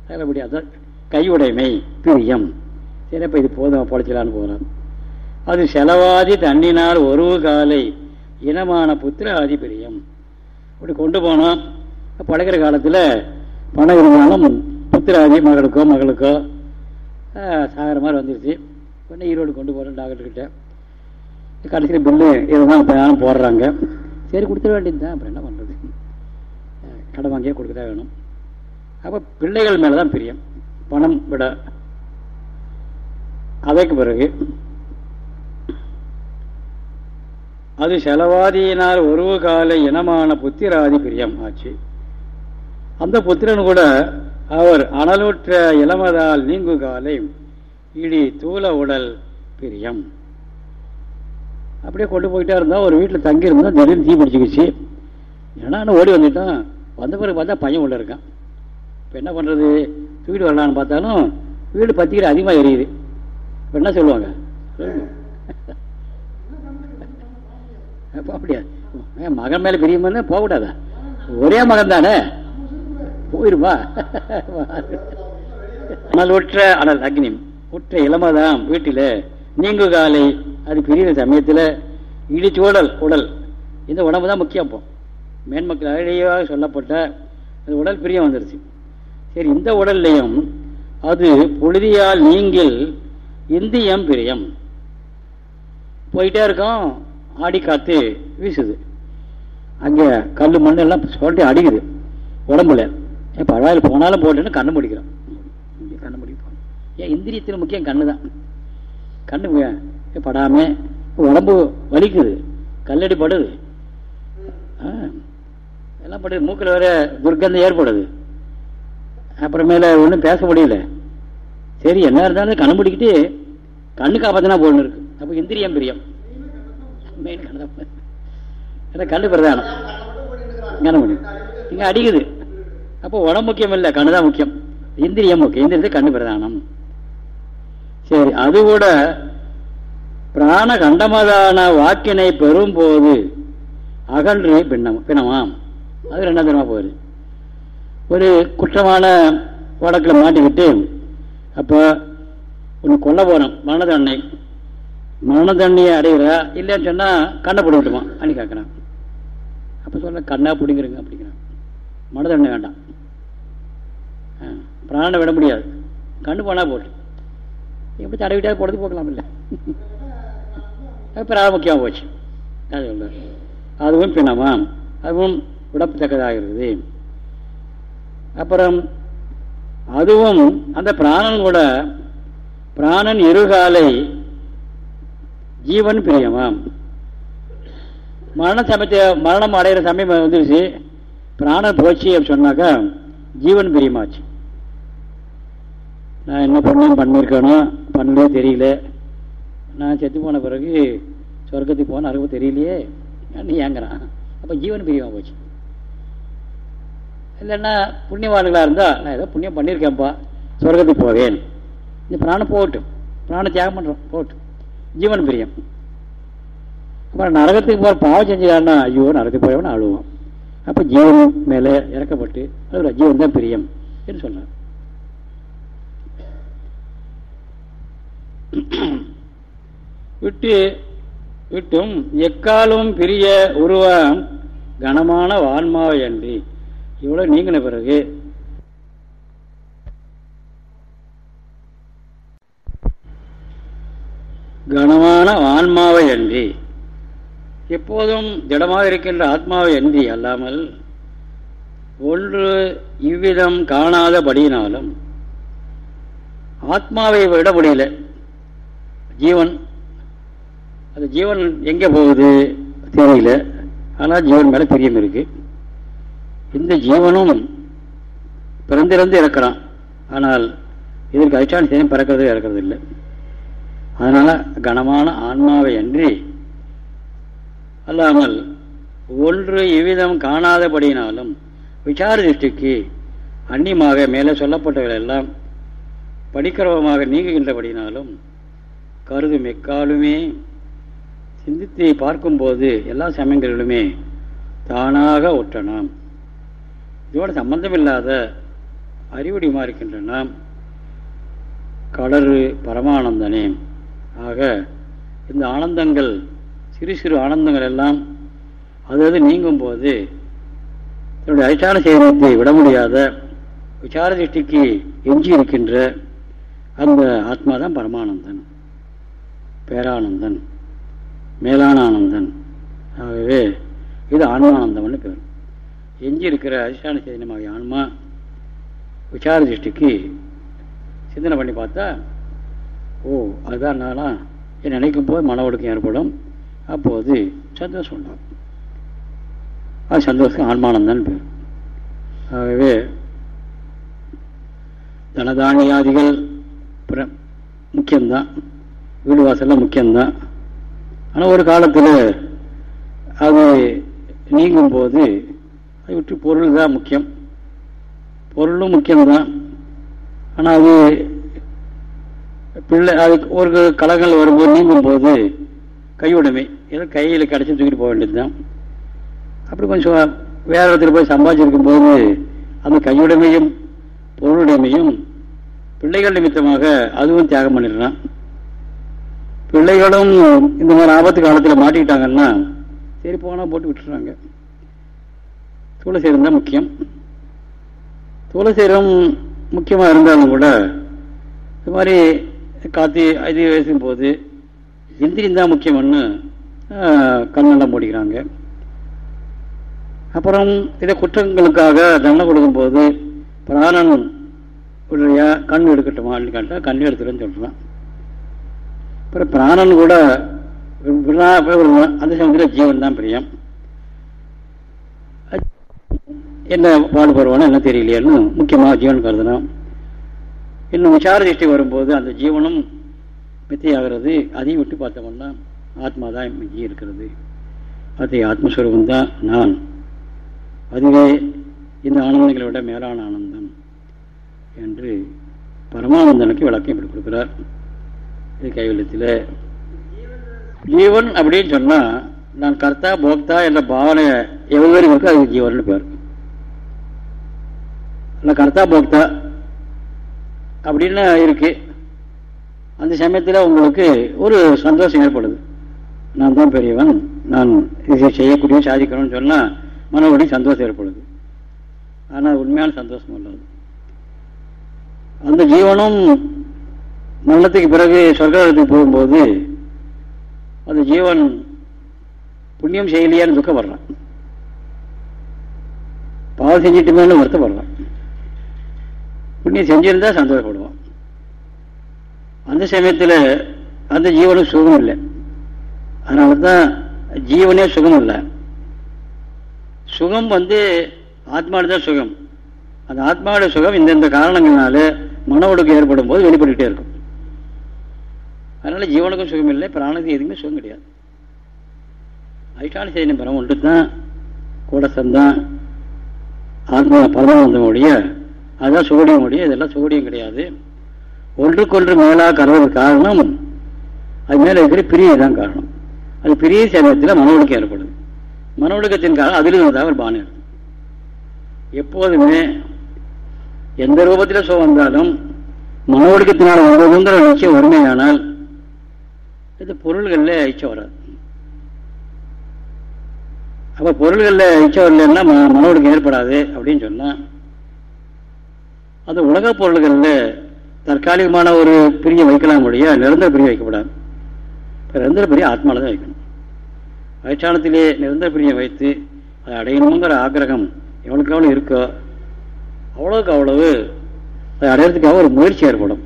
அதில் முடியாது கையுடைமை பிரியம். சரி அப்போ இது போதும். பொழைச்சலான்னு போகிறான் அது செலவாதி தண்ணினால் ஒரு காலை இனமான புத்திர ஆதி பிரியம். அப்படி கொண்டு போனோம் பழகிற காலத்தில் பணம் இருந்தாலும் புத்திராதி மகளுக்கோ மகளுக்கோ சாகிற மாதிரி வந்துருச்சு. உடனே ஈரோடு கொண்டு போகிறேன் டாக்டர்கிட்ட கடைசியில் பில்லு இதுதான் பிரயாணம் போடுறாங்க. சரி கொடுத்துட வேண்டியது தான். அப்புறம் என்ன பண்ணுறது கடை வாங்கியே கொடுக்க தான் வேணும். அப்போ பிள்ளைகள் மேலே தான் பிரியம். பணம் விட. அதற்கு பிறகு அது செலவாதியினால் ஒரு கால இனமான புத்திராதி பிரியம் ஆச்சு. அந்த புத்திரன் கூட அவர் அனலுற்ற இளமதால் நீங்கு காலை இடி தூல உடல் பிரியம். அப்படியே கொண்டு போயிட்டே இருந்தா ஒரு வீட்டில் தங்கி இருந்தா திடீர்னு தீ பிடிச்சிக்கிச்சு. ஏன்னா ஓடி வந்துட்டான் வந்த பிறகு பார்த்தா பையன் உள்ள இருக்கான். இப்போ என்ன பண்ணுறது தூக்கிட்டு வரலான்னு பார்த்தாலும் வீடு பத்திக்கிட்டு அதிகமாக எரியுது. இப்போ என்ன சொல்லுவாங்க? அப்படியா? மகன் மேலே பிரியமான போகக்கூடாதா? ஒரே மகன் தானே போயிருப்பா ஆனால் உற்ற அனல் அக்னி. உற்ற இளமதாம் வீட்டில் நீங்கு காலை அது பிரிகிற சமயத்தில் இடிச்சூடல் உடல். இந்த உடம்பு தான் முக்கியம் அப்போ. மேன்மக்கள் அழகாக சொல்லப்பட்ட அது உடல் பிரியம் வந்துருச்சு. சரி இந்த உடல்லையும் அது பொழுதியால் நீங்கில் இந்தியம் பிரியம். போயிட்டே இருக்கோம் ஆடி காத்து வீசுது. அங்கே கல் மண் எல்லாம் சொல்லிட்டு அடிக்குது உடம்புல. இப்போ பரவாயில்ல போனாலும் போட்டுன்னு கண்ணு முடிக்கிறோம். என் ஏன் இந்திரியத்தில் முக்கியம் கண்ணு தான் கண்ணு படாம உடம்பு வலிக்குது. கல்லடி படுது. எல்லாம் படுது. மூக்கில் வேற துர்க்கந்தம் ஏற்படுது. அப்புறமேல ஒன்றும் பேச முடியல. சரி என்ன இருந்தாலும் கண்ணு பிடிக்கிட்டு கண்ணு காப்பாத்தினா போடணும் இருக்கு. அப்போ இந்திரியம் பிரியம். மெயின் கண்ணு தான். கண்ணு பிரதானம். கண்ணு முடியும் இங்கே அடிக்குது. அப்போ உடம்பு முக்கியம் இல்லை கண்ணு தான் முக்கியம். இந்திரியம் முக்கியம். இந்திரியத்தை கண்ணு பிரதானம். சரி அது கூட பிராண கண்டமதான வாக்கினை பெறும் போது அகன்று பின்னம் பிணமாம் அது ரெண்டாம் தினமா போகுது. ஒரு குற்றமான வழக்கில் மாட்டிக்கிட்டு அப்போ ஒன்று கொல்ல போகிறோம் மரண தண்டனை. மரண தண்ணியை அடைகிறா இல்லைன்னு சொன்னால் கண்ணை போட விட்டுமா அன்னி கேட்குறான் அப்போ சொல்ல கண்ணா பிடிங்கிறங்க அப்படிங்கிறான். மரண தண்டனை வேண்டாம். பிராணனை விட முடியாது. கண்ணு போனால் போட்டு. எப்படி தடவிட்டால் பொழுது போக்கலாம் இல்லை. பிரார முக்கியமாக போச்சு. அது சொல்ல அதுவும் பின்னமாம் அதுவும் விடப்பத்தக்கதாக இருக்குது. அப்புறம் அதுவும் அந்த பிராணன் கூட பிராணன் இருகாலை ஜீவன் பிரியமாம் மரண சமயத்தை மரணம் அடைகிற சமயம் வந்துருச்சு. பிராணன் போச்சு அப்படின்னு சொன்னாக்கா ஜீவன் பிரியமாச்சு. நான் என்ன பண்ண பண்ணியிருக்கேனோ பண்ணலே தெரியல. நான் செத்து போன பிறகு சொர்க்கத்துக்கு போன அருகு தெரியலையே. நீ ஏங்குறான்? அப்போ ஜீவன் பிரியமாக போச்சு. இல்லைன்னா புண்ணியவான்களாக இருந்தால் நான் ஏதோ புண்ணியம் பண்ணியிருக்கேன்ப்பா சொர்க்கத்துக்கு போவேன். இந்த பிராணம் போகட்டும். பிராணம் தியாகம் பண்ணுறோம் போகட்டும். ஜீவன் பிரியம். அப்புறம் நரகத்துக்கு போகிற பாவம் செஞ்சுக்காருன்னா ஐயோ நரகத்துக்கு போயவன் அழுவோம் அப்போ ஜீவன் மேலே இறக்கப்பட்டு அது ஜீவன் தான் பிரியம் என்று சொன்னார் விட்டு விட்டும். எக்காலும் பிரிய உருவம் கனமான வான்மாவை அன்றி. இவ்வளோ நீங்கின பிறகு. கனமான ஆன்மாவை அன்றி. எப்போதும் திடமாக இருக்கின்ற ஆத்மாவை அன்றி அல்லாமல் ஒன்று இவ்விதம் காணாதபடியினாலும் ஆத்மாவை விட முடியல. ஜீவன் அந்த ஜீவன் எங்கே போகுது? தெரியல. ஆனால் ஜீவன் மேலே பிரியம் இருக்கு. இந்த ஜீவனும் பிறந்திறந்து இறக்கிறான். ஆனால் இதற்கு அதிஷ்டான செய்தி பிறக்கிறது இறக்கிறது இல்லை அதனால கனமான ஆன்மாவை அன்றி அல்லாமல் ஒன்று இவ்விதம் காணாதபடியினாலும் விசார திருஷ்டிக்கு அந்நியமாக மேலே சொல்லப்பட்டவர்கள் எல்லாம் படிக்கிறவமாக நீங்குகின்றபடினாலும் கருதும் எக்காலுமே சிந்தித்து பார்க்கும்போது எல்லா சமயங்களிலுமே தானாக ஒற்றனாம். இதோட சம்பந்தமில்லாத அறிவுடிமா இருக்கின்ற நாம் கடறு பரமானந்தனே ஆக இந்த ஆனந்தங்கள் சிறு சிறு ஆனந்தங்கள் எல்லாம் அது அது நீங்கும் போது தன்னுடைய அதிஷ்டான சேதனத்தை விட முடியாத விசார திருஷ்டிக்கு எஞ்சி இருக்கின்ற அந்த ஆத்மா தான் பரமானந்தன். பேரானந்தன் மேலான ஆனந்தன் ஆகவே இது ஆன்மானந்தம்னு பேர். எஞ்சி இருக்கிற அதிஷ்டான சேதனமாகிய ஆன்மா விசார திருஷ்டிக்கு சிந்தனை பண்ணி பார்த்தா ஓ அதுதான் நானா. என் நினைக்கும் போது மன ஒடுக்கம் ஏற்படும். அப்போது சந்தோஷம் உண்டாகும் அது சந்தோஷம் ஆன்மானந்தான் பேர். ஆகவே தனதானியாதிகள் முக்கியம்தான். வீடு வாசல்லாம் முக்கியம்தான். ஆனால் ஒரு காலத்தில் அது நீங்கும் போது அதை விட்டு பொருள் தான் முக்கியம். பொருளும் முக்கியம்தான். ஆனால் அது பிள்ளை அதுக்கு ஒரு கலங்கள் வரும்போது நீங்கும் போது கையுடைமை. ஏதோ கையில் கிடச்சி தூக்கிட்டு போக வேண்டியது தான் அப்படி கொஞ்சம் வேற இடத்துல போய் சம்பாதிச்சிருக்கும் போது அந்த கையுடைமையும் பொருளுடைமையும் பிள்ளைகள் நிமித்தமாக அதுவும் தியாகம் பண்ணிடுறான் பிள்ளைகளும் இந்த மாதிரி ஆபத்து காலத்தில் மாட்டிக்கிட்டாங்கன்னா சரி போனால் போட்டு விட்டுறாங்க. துளசீரம் தான் முக்கியம். துளசீரம் முக்கியமாக இருந்தாலும் கூட இது மாதிரி காத்தி இது வயசும் போது இந்திரியம் தான் முக்கியம்னு கண்ணெல்லாம் மூடிக்கிறாங்க. அப்புறம் இதை குற்றங்களுக்காக தண்டனை கொடுக்கும்போது பிராணன் உடைய கண் எடுக்கட்டுமா அப்படின்னு கேட்டால் கண் எடுத்துருன்னு சொல்கிறான் அப்புறம் பிராணன் கூட அந்த சமயத்தில் ஜீவன் தான் பிரியம். என்ன பாடுபடுவானோ என்ன தெரியலையான்னு முக்கியமாக ஜீவன் கருதணும். இன்னும் விசார திருஷ்டி வரும்போது அந்த ஜீவனும் மித்தையாகிறது. அதையும் விட்டு பார்த்தோம்னா ஆத்மா தான் மிஞ்சி இருக்கிறது. அது ஆத்மஸ்வரூபம் தான் நான். அதுவே இந்த ஆனந்தங்களை விட மேலான ஆனந்தம் என்று பரமானந்தனுக்கு விளக்கம் இப்படி கொடுக்கிறார். இது கைவல்யத்தில் ஜீவன் அப்படின்னு சொன்னால் நான் கர்த்தா போக்தா என்ற பாவனை எவ்வளோ இருக்கோ அது ஜீவன் பேர். இல்லை கர்த்தா போக்தா அப்படின்னு இருக்கு. அந்த சமயத்தில் உங்களுக்கு ஒரு சந்தோஷம் ஏற்படுது. நான் தான் பெரியவன் நான் இதை செய்யக்கூடிய சாதிக்கணும்னு சொன்னால் மனோபடி சந்தோஷம் ஏற்படுது. ஆனால் உண்மையான சந்தோஷம் இல்லாது. அந்த ஜீவனும் மரணத்துக்கு பிறகு சொர்க்கத்துக்கு போகும்போது அந்த ஜீவன் புண்ணியம் செய்யலையான்னு துக்கப்படுறான். பாவம் செஞ்சிட்டுமேனு வருத்தப்படுறான். புண்ணியம் செஞ்சிருந்தா சந்தோஷப்படுவான். அந்த சமயத்தில் அந்த ஜீவனும் சுகம் இல்லை. அதனால தான் ஜீவனே சுகம் இல்லை. சுகம் வந்து ஆத்மாவோட தான் சுகம். அந்த ஆத்மாவோட சுகம் இந்தந்த காரணங்களால மன ஒடுக்கு ஏற்படும் போது வெளிப்பட்டுகிட்டே இருக்கும். அதனால ஜீவனுக்கும் சுகம் இல்லை பிராணத்துக்கு எதுவுமே சுகம் கிடையாது. அதிஷ்டான செய்தி பரம் ஒன்று தான் கூடசந்தான் ஆத்மா பரமானந்தமுடைய அதுதான் சுகடியம் முடியும் இதெல்லாம் சுகடியம் கிடையாது. ஒன்றுக்கொன்று மேலாக கருவது காரணம் அது மேலே இருக்கிற பிரியை தான் காரணம். அது பிரிய சமயத்தில் மன ஒடுக்கம் ஏற்படுது. மன ஒடுக்கத்தின் காரணம் அதிலிருந்து ஒரு பானை எப்போதுமே எந்த ரூபத்தில் சோ வந்தாலும் மன ஒடுக்கத்தினால் வந்ததுங்கிற நிச்சயம் வறுமையானால் இந்த பொருள்களில் இச்சம் வராது. அப்போ பொருள்களில் இச்சை வரலன்னா மனோடுக்கு ஏற்படாது அப்படின்னு சொன்னால் அந்த உலக பொருள்களில் தற்காலிகமான ஒரு பிரியை வைக்கலாம் முடியா நிரந்தர பிரியை வைக்கப்படாது. இப்போ நிரந்தர பிரியை ஆத்மாவில் தான் வைக்கணும். அதிஷ்டானத்திலே நிரந்தர பிரியை வைத்து அதை அடையணுங்கிற ஆக்கிரகம் எவ்வளோக்கு எவ்வளோ இருக்கோ அவ்வளோக்கு அவ்வளவு அதை அடையிறதுக்காக ஒரு முயற்சி ஏற்படும்.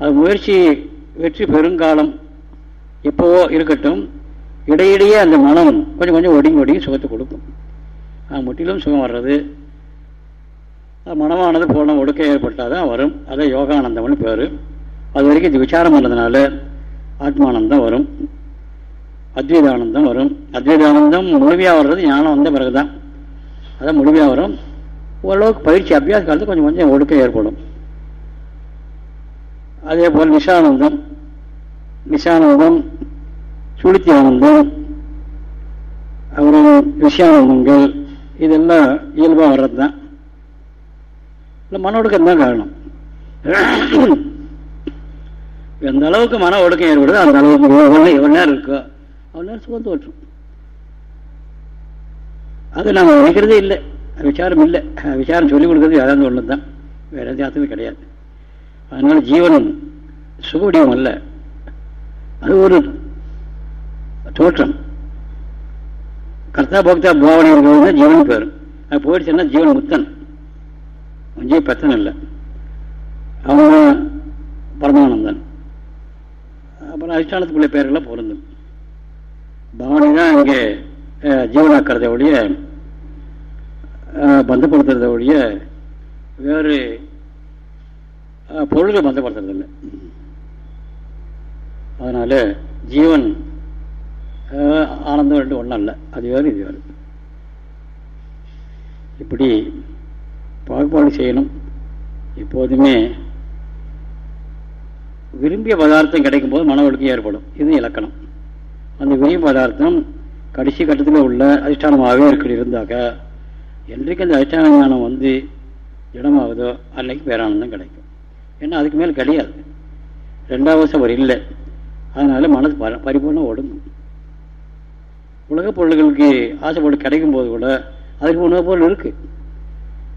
அது முயற்சி வெற்றி பெருங்காலம் இப்போவோ இருக்கட்டும் இடையிடையே அந்த மனம் கொஞ்சம் கொஞ்சம் ஒடுங்கி ஒடுங்கி சுகத்தை கொடுக்கும். முற்றிலும் சுகம் வர்றது. மனமானது பூர்ண ஒடுக்க ஏற்பட்டால் தான் வரும். அதை யோகானந்தம்னு பேர். அது வரைக்கும் இது விசாரம் பண்ணதுனால ஆத்மானந்தம் வரும். அத்வைதானந்தம் வரும். அத்வைதானந்தம் முழுமையாக வர்றது ஞானம் வந்த பிறகு தான் அதான் முழுமையாக வரும். ஓரளவுக்கு பயிற்சி அபியாச காலத்தில் கொஞ்சம் கொஞ்சம் ஒடுக்கம் ஏற்படும். அதே போல் நிஷானந்தம் நிஷானந்தம் சுளுத்தி ஆனந்தம் அப்புறம் விஷயானந்தங்கள் இதெல்லாம் இயல்பாக வர்றது தான் இல்லை மன ஒடுக்கம் தான் காரணம். எந்த அளவுக்கு மன ஒடுக்கம் ஏற்படுதோ அந்த அளவுக்கு எவ்வளோ நேரம் இருக்கோ அவ்வளோ நேரம் சுகம் தோற்றும். அது நாங்கள் நினைக்கிறதே இல்லை. விசாரம் இல்லை. விசாரம் சொல்லிக் கொடுக்கறது யாராவது ஒன்று தான் வேற எந்த அர்த்தமே கிடையாது. அதனால ஜீவனம் சுகவடிவம் அல்ல. அது ஒரு தோற்றம். கர்த்தா போக்தா பாவனை இருக்கிறது ஜீவன் பேர். அது போயிடுச்சுன்னா ஜீவன் முத்தன் கொஞ்சம் பெத்தன் இல்லை அவங்க பரமானந்தன். அப்புறம் அதிஷ்டானத்துக்குள்ள பேரெல்லாம் பொருந்தும். பாவனை தான் இங்கே ஜீவனாக்கிறத ஒழிய பந்தப்படுத்துறத ஒழிய வேறு பொருள்களை பந்தப்படுத்துறது இல்லை அதனால ஜீவன் ஆனந்தம் ரெண்டு ஒன்றும் அல்ல அது வேறு இது வேறு. இப்படி பாகுபாடு செய்யணும். எப்போதுமே விரும்பிய பதார்த்தம் கிடைக்கும் போது மன ஒழுக்கம் ஏற்படும். இது இலக்கணம். அந்த விரும்பிய பதார்த்தம் கடைசி கட்டத்தில் உள்ள அதிஷ்டானமாகவே இருக்கிற இருந்தாக்க என்றைக்கு அந்த அதிஷ்டான ஞானம் வந்து இடமாகுதோ அன்னைக்கு பேரானந்தம் கிடைக்கும். ஏன்னா அதுக்கு மேலே கிடையாது. ரெண்டாவது அவர் இல்லை. அதனால மனது பரிபூர்ணம் ஒடுங்கும் உலக பொருள்களுக்கு ஆசைப்பட்டு கிடைக்கும் போது கூட அதுக்கு உணவு பொருள் இருக்கு.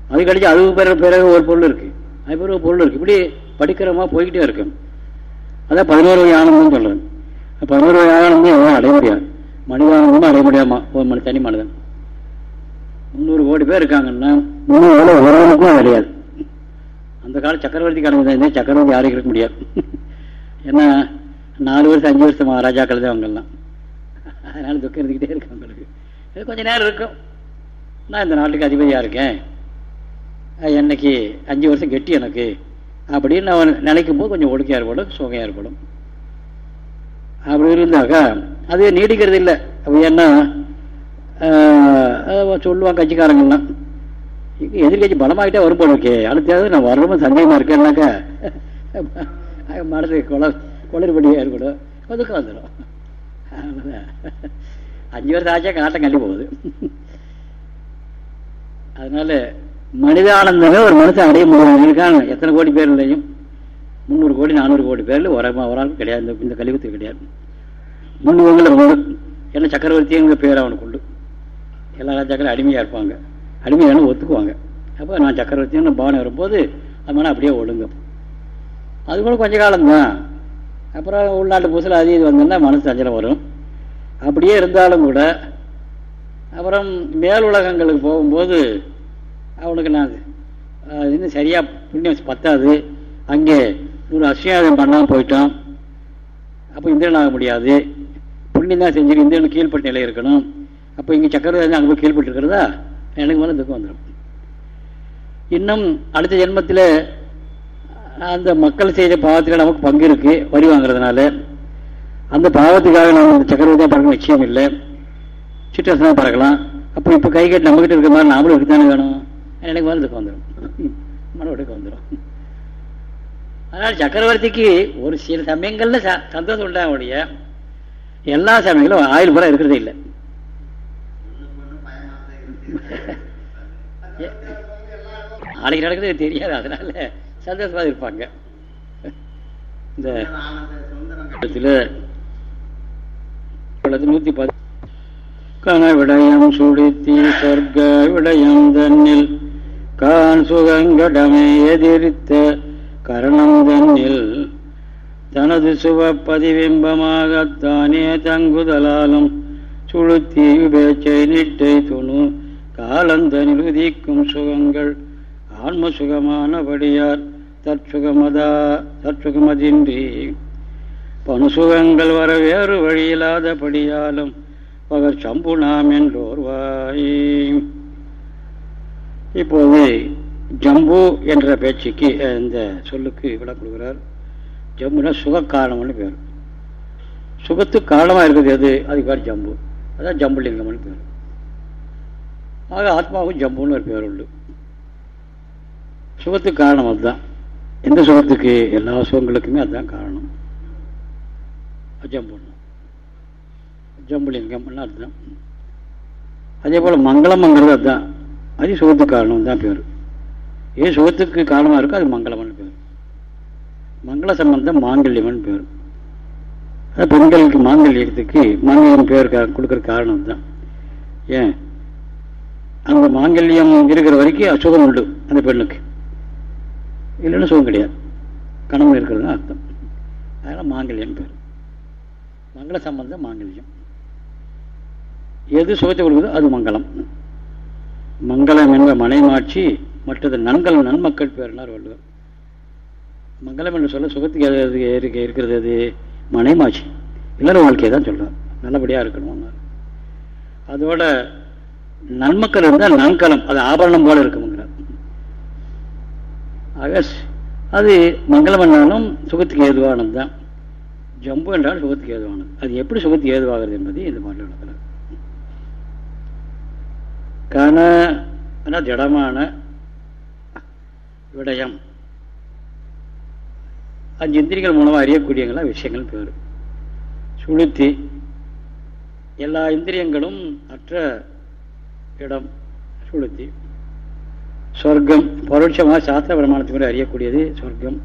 அது கிடைச்சி அது பிறகு பிறகு ஒரு பொருள் இருக்கு. அது பிறகு ஒரு பொருள் இருக்கு. இப்படி படிக்கிறமா போய்கிட்டே இருக்கும். அதான் பதினோரு வகை ஆனந்தம் சொல்றேன். பதினோரு வகை ஆனந்தம் எவ்வளோ அடைய முடியாது. மனிதானந்தமும் அடைய முடியாமா ஒரு மணி தனி மனிதன். முந்நூறு கோடி பேர் இருக்காங்கன்னா முந்நூறு ஒருவனுக்கும் கிடையாது. அந்த காலம் சக்கரவர்த்தி காலம் சக்கரவர்த்தி யாரும் இருக்க முடியாது. ஏன்னா நாலு வருஷம் அஞ்சு வருஷம் ராஜாக்கள் தான் அவங்கெல்லாம். அதனால துக்கம் இருந்துக்கிட்டே இருக்கு அவங்களுக்கு. இது கொஞ்சம் நேரம் இருக்கும். நான் இந்த நாட்டுக்கு அதிபதியாக இருக்கேன். என்னைக்கு அஞ்சு வருஷம் கெட்டி எனக்கு. அப்படின்னு அவன் நினைக்கும் போது கொஞ்சம் ஒடுக்கம் ஏற்படும் சுகம் ஏற்படும் அப்படி இருந்தாக்கா அது நீடிக்கிறது இல்லை. அப்படி என்ன சொல்லுவான் கட்சிக்காரங்கள்லாம் எதிர்கட்சி பலமாகிட்டே வரும் போல அடுத்த அடுத்தாவது நான் வரணும் சந்தேகமா இருக்கேன்னாக்கா மனது குள குளறுபடியாக இருக்கணும். ஒதுக்க வந்துடும் அஞ்சு வருஷம் ஆச்சா காட்டம் கல்வி போகுது. அதனால மனிதானந்தமே ஒரு மனுஷன் அடைய முடியும். எத்தனை கோடி பேர் இல்லையும் முந்நூறு கோடி நானூறு கோடி பேர்ல ஒரு ஒரு ஆளுக்கு கிடையாது. இந்த கலிபத்தில் கிடையாது. முன்னூறுல மூணு என்ன சக்கரவர்த்திங்கிற பேர் அவனுக்கு உண்டு. எல்லா ராஜாக்களும் அடிமையாக இருப்பாங்க. அடிமையான ஒத்துக்குவாங்க. அப்போ நான் சக்கரவர்த்தின்னு பாவனை வரும்போது அதனால அப்படியே ஒழுங்கும் அது கூட கொஞ்ச காலம்தான். அப்புறம் உள்நாட்டு பூசில் அது இது வந்தோன்னா மனசு சஞ்சலம் வரும். அப்படியே இருந்தாலும் கூட அப்புறம் மேல் உலகங்களுக்கு போகும்போது அவனுக்கு நான் இன்னும் சரியாக புண்ணியம் பத்தாது. அங்கே ஒரு அஸ்வியாதம் பண்ணாமல் போயிட்டோம். அப்போ இந்திரன் ஆக முடியாது. புண்ணியம் தான் செஞ்சு இந்திரன் கீழ்பட்ட நிலை இருக்கணும். அப்போ இங்கே சக்கரவர்த்தி அங்கே போய் கீழ்பட்டு இருக்கிறதா எனக்கு மேலே துக்கம் வந்துடும் இன்னும் அடுத்த ஜென்மத்தில் அந்த மக்கள் செய்த பாவத்தில் நமக்கு பங்கு இருக்கு வரி வாங்குறதுனால. அந்த பாவத்துக்காக நம்ம சக்கரவர்த்தியாக பறக்க நிச்சயம் இல்லை. சிற்றரசனாக பறக்கலாம். அப்போ இப்போ கை கட்டி நம்மகிட்ட இருக்கிற மாதிரி நாமளும் இருக்குதானே வேணும்? எனக்கு மேலே வந்துடும் மன வந்துடும் அதனால் சக்கரவர்த்திக்கு ஒரு சில சமயங்களில் சந்தோஷம் உண்டாக ஒழிய எல்லா சமயங்களும் ஆயுள் பூரா இருக்கிறதே இல்லை. நாளைக்கு நடக்குது தெரியாது அதனால. சந்தோஷமாக இருப்பாங்க இந்த இடத்துல நூத்தி பத்து கனவிடயம் சுடித்தி சொர்க்க விடயம் தன்னில் கான் சுகங்கடமை எதிர்த்த கரணம் தன்னில். தனது சுவ பதிபிம்பமாகத்தானே தங்குதலாலும் சுளுத்தி பேச்சை நிட்டை துணு காலந்தனில் உதிக்கும் சுகங்கள் ஆன்ம சுகமானபடியார். தற்சுகமதா தற்சுகமதின்றி. பணுசுகங்கள் வர வேறு வழியில்லாதபடியாலும் பகர் சம்பு நாம் என்றோர்வாய். இப்போது ஜம்பு என்ற பேச்சுக்கு இந்த சொல்லுக்கு விட கொடுக்கிறார். ஜம்புனா சுக காரணம்னு பேர். சுகத்துக்கு காரணமாக இருக்குது எது? அதுக்கு பேர் ஜம்பு. அதான் ஜம்புலிங்கம்னு பேர். ஆக ஆத்மாவுக்கும் ஜம்புன்னு ஒரு பேர் உண்டு. சுகத்துக்கு காரணம் அதுதான். எந்த சுகத்துக்கு எல்லா சுகங்களுக்குமே அதுதான் காரணம். அஜம்புண்ணம் ஜம்புலிங்கம்னு அதுதான். அதே போல் மங்களம்ங்கிறது அதுதான். அது சுகத்துக்கு காரணம் தான் பேர். ஏன் சுகத்துக்கு காரணமாக இருக்கோ அது மங்களம்னு பேர். மங்கள சம்பந்தம் மாங்கல்யம்னு பேர். அது பெண்களுக்கு மாங்கல்யத்துக்கு மாங்கல்யம் பேர் கொடுக்குற காரணம் தான் ஏன்? அந்த மாங்கல்யம் இருக்கிற வரைக்கும் அசுகம் உண்டு அந்த பெண்ணுக்கு. இல்லைன்னு சுகம் கிடையாது. கணவன் இருக்கிறது அர்த்தம். அதனால் மாங்கல்யம் பேர். மங்கள சம்பந்தம் மாங்கல்யம். எது சுகத்தை கொடுக்குதோ அது மங்களம். மங்களம் என்ற மனைமாட்சி மற்றது நன்கள் நன்மக்கள் பேர்னார் வள்ளுவர். மங்களம் என்று சொல்ல சுகத்துக்கு எது இருக்கிறது அது மனைமாட்சி. இல்லற வாழ்க்கையை தான் சொல்கிறார் நல்லபடியாக இருக்கணும் அதோட நன்மக்கள் இருந்தால் நன்கலம் அது ஆபரணம் போல இருக்கும். ஆக அது மங்களம் சுகத்துக்கு ஏதுவானது தான். ஜம்பு என்றால் சுகத்துக்கு ஏதுவானது. அது எப்படி சுகத்துக்கு ஏதுவாகிறது என்பது இந்த மாதிரி நடக்கிறது கன திடமான விடயம். அஞ்சு இந்திரிகள் மூலமாக அறியக்கூடியங்களா விஷயங்கள் பேர். சுளுத்தி. எல்லா இந்திரியங்களும் அற்ற இடம் சுளுத்தி. சொர்க்கம். பரோட்சமாக சாஸ்திர பிரமாணத்துக்கு அறியக்கூடியது சொர்க்கம்.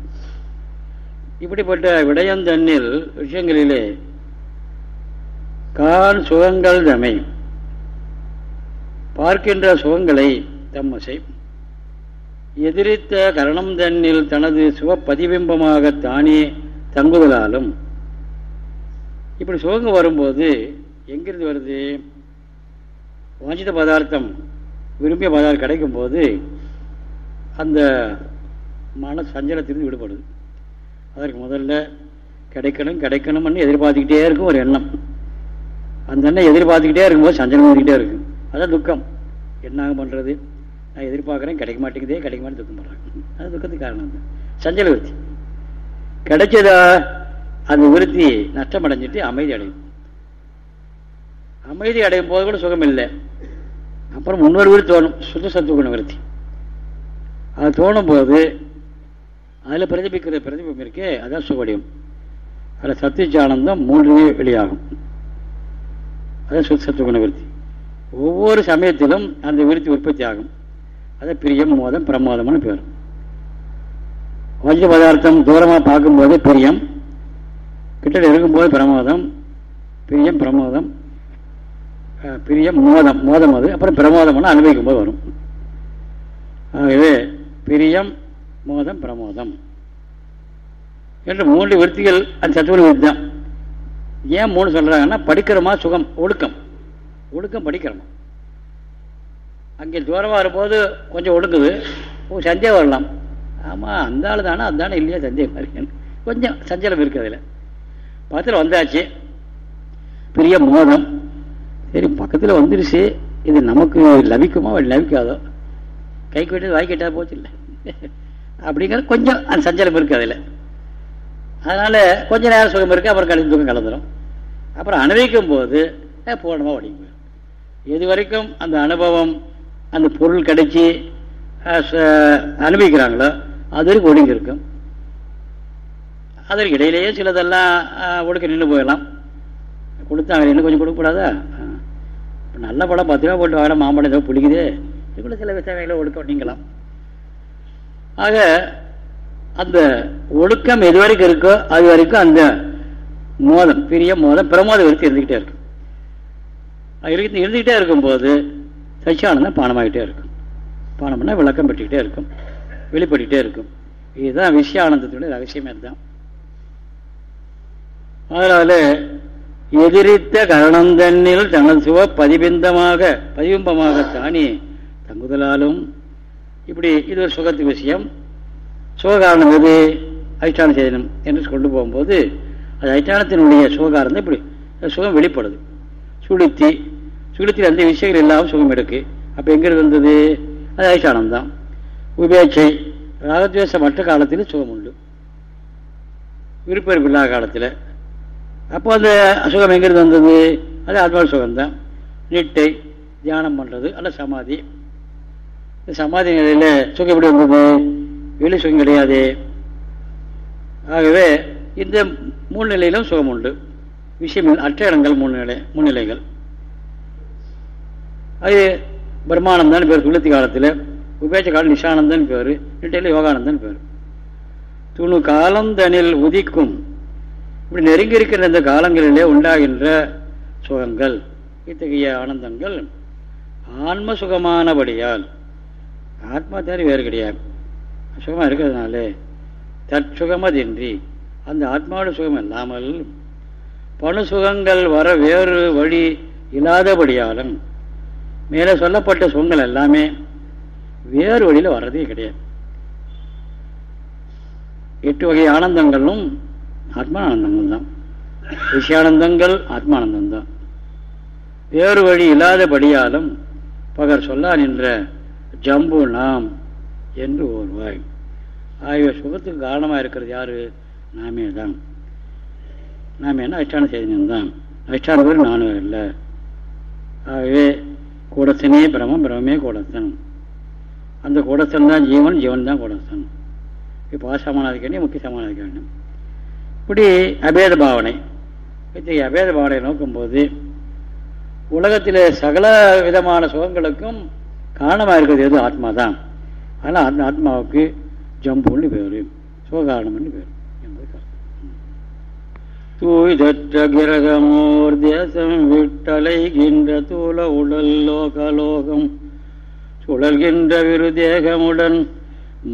இப்படிப்பட்ட விடயந்தன்னில் விஷயங்களிலே கான் சுகங்கள் தமை. பார்க்கின்ற சுகங்களை தம்மசை. எதிரித்த கரணம் தன்னில் தனது சுகப்பதிபிம்பமாக தானே தங்குவதாலும் இப்படி சுகங்க வரும்போது எங்கிருந்து வருது? வாஞ்சித பதார்த்தம். விரும்பிய பதார்த்தம் கிடைக்கும் போது அந்த மன சஞ்சலத்திலிருந்து விடுபடுது. அதற்கு முதல்ல கிடைக்கணும் கிடைக்கணும்னு எதிர்பார்த்துக்கிட்டே இருக்கும் ஒரு எண்ணம். அந்த எண்ணம் எதிர்பார்த்துக்கிட்டே இருக்கும்போது சஞ்சலம் வந்துக்கிட்டே இருக்கும் அதான் துக்கம். என்ன பண்ணுறது நான் எதிர்பார்க்குறேன் கிடைக்க மாட்டேங்குதே கிடைக்க மாட்டேன் துக்கம் பண்ணுறேன் அது துக்கத்துக்கு காரணம் தான் சஞ்சல விருத்தி. கிடைச்சதா அந்த விருத்தி நஷ்டம் அடைஞ்சிட்டு அமைதி அடையும். அமைதி அடையும் போது கூட சுகம் இல்லை அப்புறம் முன்னொரு விருத்தி தோணும் சுத்த சத்துவகுண விருத்தி. அது தோணும் போது அதில் பிரதிபிக்கிற பிரதிபம் இருக்கே அதான் சுவடியம். அதில் சத்தியானந்தம் மூன்றுமே வெளியாகும். அதான் சுத்த சத்துவகுண விருத்தி. ஒவ்வொரு சமயத்திலும் அந்த விருத்தி உற்பத்தி ஆகும். அதை பிரியம் மோதம் பிரமோதம்னு பேர். வஞ்ச பதார்த்தம் தூரமாக பார்க்கும்போது பிரியம். கிட்ட இருக்கும்போது பிரமோதம் பிரியம் பிரமோதம் பிரியம் மோதம் மோதம் அது அப்புறம் பிரமோதம்னு அனுபவிக்கும் போது வரும். ஆகவே பிரியம் மோதம் பிரமோதம். என்று மூன்று விருத்திகள் அது சத்துவ விருத்தி தான் ஏன் மூணு சொல்றாங்கன்னா படிக்கிறோமா சுகம் ஒழுக்கம். ஒழுக்கம் படிக்கிறோமா. அங்கே தூரமாக வரும்போது கொஞ்சம் ஒழுங்குது சந்தேகம் வரலாம். ஆமாம் அந்த ஆள் தானே அந்த இல்லையா சந்தேகம் மாதிரி. கொஞ்சம் சஞ்சலம் இருக்குது அதில். பக்கத்தில் வந்தாச்சு. பெரிய மோதம். சரி பக்கத்தில் வந்துருச்சு. இது நமக்கு லபிக்குமா லபிக்காதோ? கைக்கு விட்டது வாய் கேட்டா போச்சு இல்லை அப்படிங்கிறது கொஞ்சம் அந்த சஞ்சலம் இருக்குது அதில். அதனால் கொஞ்சம் நேரம் சுகம் இருக்குது அப்புறம் கழிந்து சுகம் கலந்துடும் அப்புறம் அனுபவிக்கும் போது பூர்ணமாக ஒடிங்க எது வரைக்கும் அந்த அனுபவம் அந்த பொருள் கிடைச்சி அனுபவிக்கிறாங்களோ அது வரைக்கும் ஒடுங்கி இருக்கும். அதற்கு இடையிலேயே சிலதெல்லாம் ஒடுக்க நின்று போயிடலாம். கொடுத்தாங்க இன்னும் கொஞ்சம் கொடுக்கக்கூடாதா? நல்ல படம் பத்து ரூபா போட்டு வாங்க மாம்பழம் ஏதோ பிடிக்குது இதுக்குள்ள சில விஷயங்களை ஒழுக்கம் நீங்களாம் ஆக அந்த ஒழுக்கம் எது வரைக்கும் இருக்கோ அது வரைக்கும் அந்த மோதம் பெரிய மோதம் பிரமோத விருத்தி இருந்துகிட்டே இருக்கும். அது இருந்து இருந்துக்கிட்டே இருக்கும்போது சச்சியானந்தம் பானமாகிட்டே இருக்கும். பானம் பண்ணால் விளக்கம் பெற்றுக்கிட்டே இருக்கும். வெளிப்பட்டுக்கிட்டே இருக்கும். இதுதான் விஷயானந்தத்துடைய ரகசியமே தான் அதனால எதிரித்த கரணந்தன்னில் தனது சுவ பதிபிந்தமாக பதிபிம்பமாக தானே தங்குதலாலும் இப்படி இது ஒரு சுகத்து விஷயம். சுககாரணம் எது? அதிஷ்டான சேதனம் என்று கொண்டு போகும்போது அது அதிஷ்டானத்தினுடைய சுககாரம் இப்படி. சுகம் வெளிப்படுது. சுளுத்தி சுளுத்தில் அந்த விஷயங்கள் இல்லாமல் சுகம் எடுக்கு. அப்போ எங்கிருந்து வந்தது? அது அதிஷ்டானம் தான். உபேட்சை ராகத்வேஷ மற்ற காலத்தில் சுகம் உண்டு. விருப்பம் இல்லாத காலத்தில். அப்போ அந்த சுகம் எங்கிருந்து வந்தது? அது ஆத்மா சுகம்தான். நிட்டை தியானம் பண்ணுறது அல்ல சமாதி. சமாதி நிலையில் சுகம் எப்படி வந்தது? வெளி சுகம் கிடையாது. ஆகவே இந்த மூணு நிலையிலும் சுகம் உண்டு. விஷயம் அற்ற இடங்கள் மூணு நிலை மூணு நிலைகள். அது பிரம்மானந்தான் பேர் துளத்தி காலத்தில். உபேட்ச காலம் நிஷானந்தன் பேர் நிட்டையில் யோகானந்தன் பேர். துணு காலந்தனில் உதிக்கும். இப்படி நெருங்கி இருக்கிற இந்த காலங்களிலே உண்டாகின்ற சுகங்கள் இத்தகைய ஆனந்தங்கள் ஆன்ம சுகமானபடியால் ஆத்மா தவிர வேறு கிடையாது. சுகமாக இருக்கிறதுனால தற்சுகமதின்றி அந்த ஆத்மாவோட சுகம் இல்லாமல் பணு சுகங்கள் வர வேறு வழி இல்லாதபடியாலும் மேலே சொல்லப்பட்ட சுகங்கள் எல்லாமே வேறு வழியில் வர்றதே கிடையாது. எட்டு வகை ஆனந்தங்களும் ஆத்மானந்தங்கள் தான். விஷயானந்தங்கள் ஆத்மானந்தம் தான். வேறு வழி இல்லாதபடியாலும் பகர் சொல்லா நின்ற ஜம்பு நாம் என்று ஓர்வாய். ஆகிய சுகத்துக்கு காரணமாக இருக்கிறது யாரு? நாமே தான். நாம் என்ன அதிஷ்டான செய்தினம் தான் அதிஷ்டான பேர் நானும் இல்லை. ஆகவே கூடத்தனே பிரமம் பிரமே கூடத்தன். அந்த கூடத்தன் தான் ஜீவன் ஜீவன் தான் கூடத்தன். இப்போ வேண்டிய முக்கிய சமானாதிக்க இப்படி அபேத பாவனை. இத்தகைய அபேத பாவனை நோக்கும்போது உலகத்தில் சகல விதமான சுகங்களுக்கும் காரணமாக இருக்கிறது எது? ஆத்மா தான் ஆனால் அந்த ஆத்மாவுக்கு ஜம்புன்னு பேர் சுககாரணம்னு பேர் என்பது கருத்து. தூய்தற்ற கிரகமோர் தேசம் விட்டலைகின்ற தூல உடல் லோகலோகம் சுழல்கின்ற விருதேகமுடன்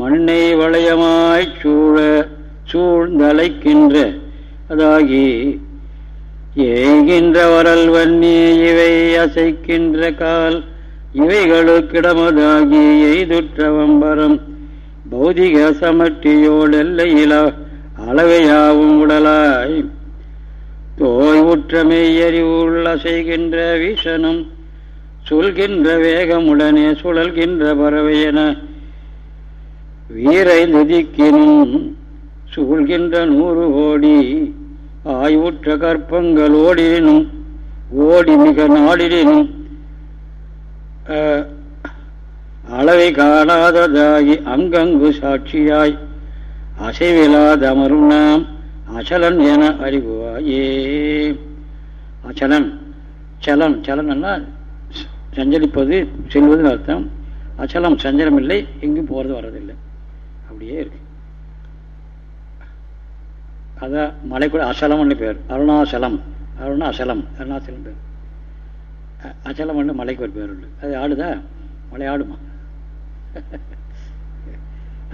மண்ணை வளையமாய் சூழ சூழ்ந்தலைக்கின்ற அதாகி ஏகின்ற வரல் வன்னி இவை அசைக்கின்ற கால் இவைகளுக்கிடமதாகி எய்துற்றவம்பரம். பௌதிக சமட்டியோடெல்லையில அளவையாவும் உடலாய். தோய் உற்றமெய்யறிவுள்ள செய்கின்ற வீசனும் சொல்கின்ற வேகமுடனே சுழல்கின்ற பறவையென வீரை நதிக்கினும் சூழ்கின்ற நூறு கோடி ஆய்வுற்ற கற்பங்கள் ஓடினும் ஓடி மிக நாடினும் அளவை காணாததாகி அங்கங்கு சாட்சியாய். அசைவிலாதமரும் நாம் அச்சலன் என அறிவாயே. அச்சலன் சலன் சலன்னா சஞ்சலிப்பது செல்வதுன்னு அர்த்தம். அச்சலம் சஞ்சலம் இல்லை எங்கும் போகிறது வர்றதில்லை. அப்படியே இருக்கு. அதான் மலைக்குள்ள அசலம்னு பேர். அருணாசலம். அருணாசலம் அருணாசலம் பேர். அச்சலம்னு மலைக்கு ஒரு பேர் உண்டு. அது ஆடுதா? மலை ஆடுமா?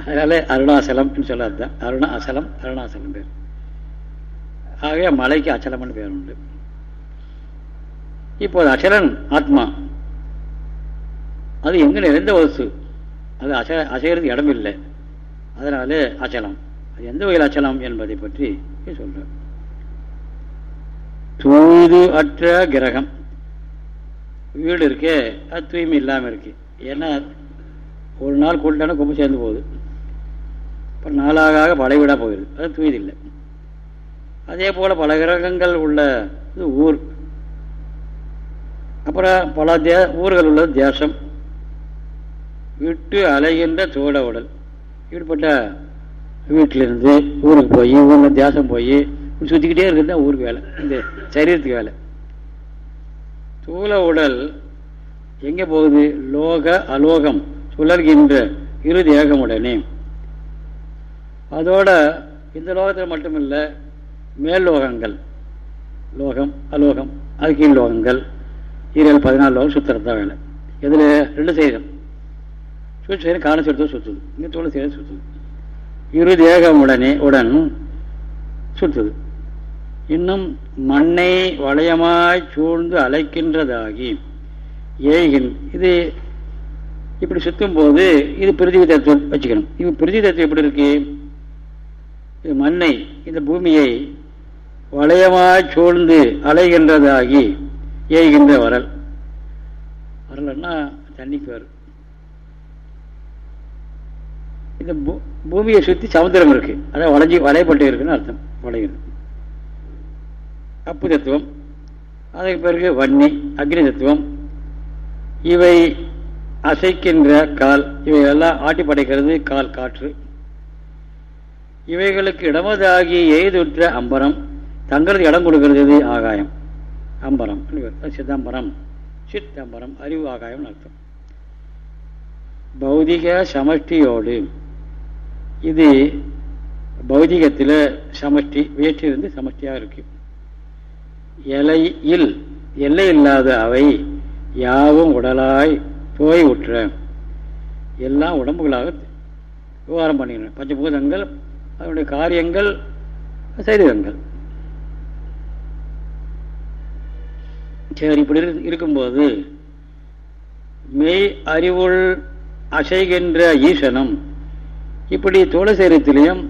அதனால அருணாசலம்னு சொல்லாது தான். அருணா அசலம் அருணாசலம் பேர். ஆகவே மலைக்கு அச்சலம்னு பேர் உண்டு. இப்போது அச்சலன் ஆத்மா. அது எங்கே நிறைந்த வசு அது அச அசைகிறது இடம் இல்லை. அதனால அச்சலம் அது எந்த வகையில் அச்சலம் என்பதை பற்றி சொல்கிறேன் தூது அற்ற கிரகம். வீடு இருக்கே அது தூய்மை இல்லாமல் இருக்கு. ஏன்னா ஒரு நாள் கூட்டான கும்பு சேர்ந்து போகுது. அப்புறம் நாளாக பல வீடாக போயிடுது அது தூய்தில்லை அதே போல் பல கிரகங்கள் உள்ள இது ஊர். அப்புறம் பல தே ஊர்கள் உள்ளது தேசம். விட்டு அலைகின்ற தோட உடல். இப்படிப்பட்ட வீட்டிலிருந்து ஊருக்கு போய் ஊரில் தேசம் போய் சுற்றிக்கிட்டே இருக்கிறது தான் ஊருக்கு வேலை. இந்த சரீரத்துக்கு வேலை. சூழ உடல் எங்கே போகுது? லோக அலோகம் சுழல்கின்ற இரு தேகமுடனே அதோட இந்த லோகத்தில் மட்டுமில்லை மேல் லோகங்கள். லோகம் அலோகம் அது கீழ் லோகங்கள். ஈரல் பதினாலு லோகம் சுற்றுறது தான் வேலை இதில் ரெண்டு செய்கிறோம் சுற்றி செய்யணும் காரண சுத்தம் சுற்றுது இங்கே தோல் செய்ய சுற்றுது இரு தேகம் உடனே உடன் சுற்றுது இன்னும் மண்ணை வளையமாய் சூழ்ந்து அழைக்கின்றதாகி ஏகின் இது இப்படி சுத்தும் போது இது பிரிதிவி தத்துவம் வச்சுக்கணும். இது பிரிதிவி தத்துவம் எப்படி இருக்கு? இது மண்ணை இந்த பூமியை வளையமாய் சூழ்ந்து அலைகின்றதாகி ஏய்கின்ற வரல். வரலன்னா தண்ணிக்கு வரும் இந்த பூமியை சுற்றி சமுத்திரம் இருக்கு. அதான் வளைஞ்சி வளையப்பட்டு இருக்குன்னு அர்த்தம். வளைகிறது அப்பு தத்துவம் அதற்கு பிறகு வன்னி அக்னி தத்துவம் இவை அசைக்கின்ற கால் இவைகளெல்லாம் ஆட்டி படைக்கிறது கால் காற்று. இவைகளுக்கு இடமதாகி எய்துற்ற அம்பரம் தங்களுக்கு இடம் கொடுக்கிறது ஆகாயம். அம்பரம் சிதம்பரம் சித்தம்பரம் அறிவு ஆகாயம் அர்த்தம். பௌதிக சமஷ்டியோடு இது பௌதிகத்தில் சமஷ்டி வேற்றிருந்து சமஷ்டியாக இருக்கும் எல்லையில் எல்லை இல்லாத அவை யாவும் உடலாய் போய் உற்ற எல்லாம் உடம்புகளாக விவகாரம் பண்ணுகின்றன பஞ்சபூதங்கள் அதனுடைய காரியங்கள் சரீரங்கள் சரி இப்படி இருக்கும்போது மெய் அறிவுள் அசைகின்ற ஈசனம் இப்படி தோழ சரீரத்திலையும்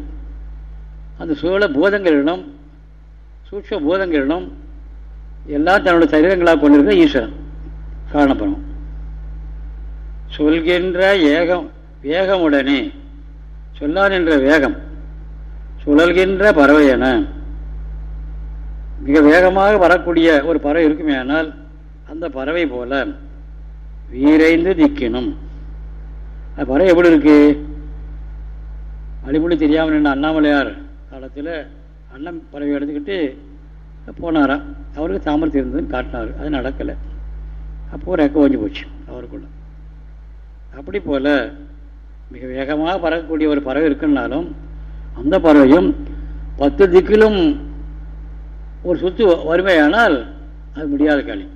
அந்த சோழ பூதங்களிடம் சூட்ச பூதங்களிடம் எல்லாம் தன்னுடைய சரீரங்களாக கொண்டிருக்கிற ஈஸ்வரன் காரணப்படும் சொல்கின்ற ஏகம் வேகமுடனே சொல்லான் என்ற வேகம் சுழல்கின்ற பறவை என. மிக வேகமாக வரக்கூடிய ஒரு பறவை இருக்குமே ஆனால் அந்த பறவை போல வீரைந்து திக்கணும் அந்த பறவை எப்படி இருக்கு? அடிமொழி தெரியாமல் நின்ற அண்ணாமலையார் காலத்தில் அண்ணன் பறவை எடுத்துக்கிட்டு போனாராம் அவருக்கு சாமர்த்தியம் இருந்ததுன்னு காட்டினார். அது நடக்கலை. அப்போ ரெக்க ஓஞ்சி போச்சு அவருக்குள்ள. அப்படி போல மிக வேகமாக பறக்கக்கூடிய ஒரு பறவை இருக்குன்னாலும் அந்த பறவையும் பத்து திக்கிலும் ஒரு சுத்து வறுமையானால் அது முடியாத காலி.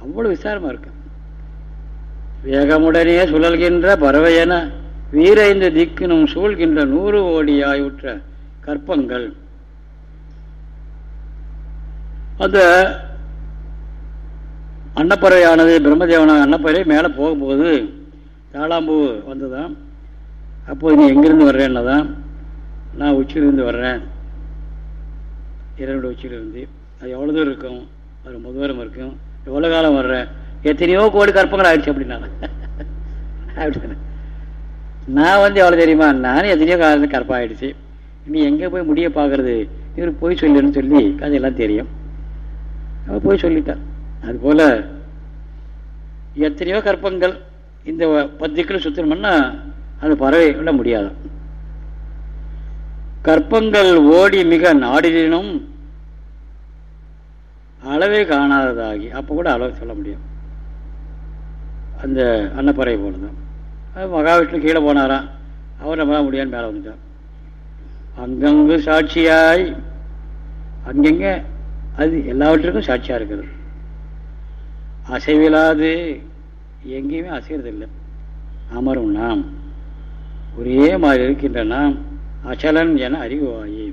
அவ்வளோ விசாரமாக இருக்கு. வேகமுடனே சுழல்கின்ற பறவை வீர இந்த திக்கினும் சூழ்கின்ற நூறு ஓடியாயுற்ற கற்பங்கள் அந்த அன்னப்பறவையானது பிரம்மதேவனாக அன்னப்பறை மேலே போகும்போது தாளாம்பூ வந்ததான் அப்போது நீ எங்கிருந்து வர்றேன்னு தான் நான் உச்சியிலிருந்து வர்றேன். இரண்டு உச்சியிலிருந்து. அது எவ்வளோ தூரம் இருக்கும்? அது ரொம்ப தூரம் இருக்கும். எவ்வளோ காலம் வர்றேன் எத்தனையோ கோடி கற்பங்கள் ஆயிடுச்சு அப்படின்னா அப்படின்னு. நான் வந்து எவ்வளோ தெரியுமா? நானும் எத்தனையோ காலம் கற்பம் நீ எங்கே போய் முடிய பார்க்கறது? இவர் போய் சொல்லுன்னு சொல்லி கதையெல்லாம் தெரியும். அவர் போய் சொல்லிட்டார் அதுபோல் எத்தனையோ கற்பங்கள் இந்த பத்திக்கில் சுத்தணும்னா அது பறவை விட முடியாது. கற்பங்கள் ஓடி மிக நாடினும் அளவே காணாததாகி அப்போ கூட அளவு சொல்ல முடியும். அந்த அன்னப்பறவை போனதான் மகாவிஷ்ணு கீழே போனாராம் அவர் நம்மளால முடியான்னு மேலே வந்துட்டார். அங்கங்கு சாட்சியாய் அங்கங்கே அது எல்லாவற்றுக்கும் சாட்சியாக இருக்கிறது. அசைவில்லாது எங்கேயுமே அசைகிறதில்லை அமரும் நாம். ஒரே மாதிரி இருக்கின்ற நாம் அச்சலன் என அறிவுவாயி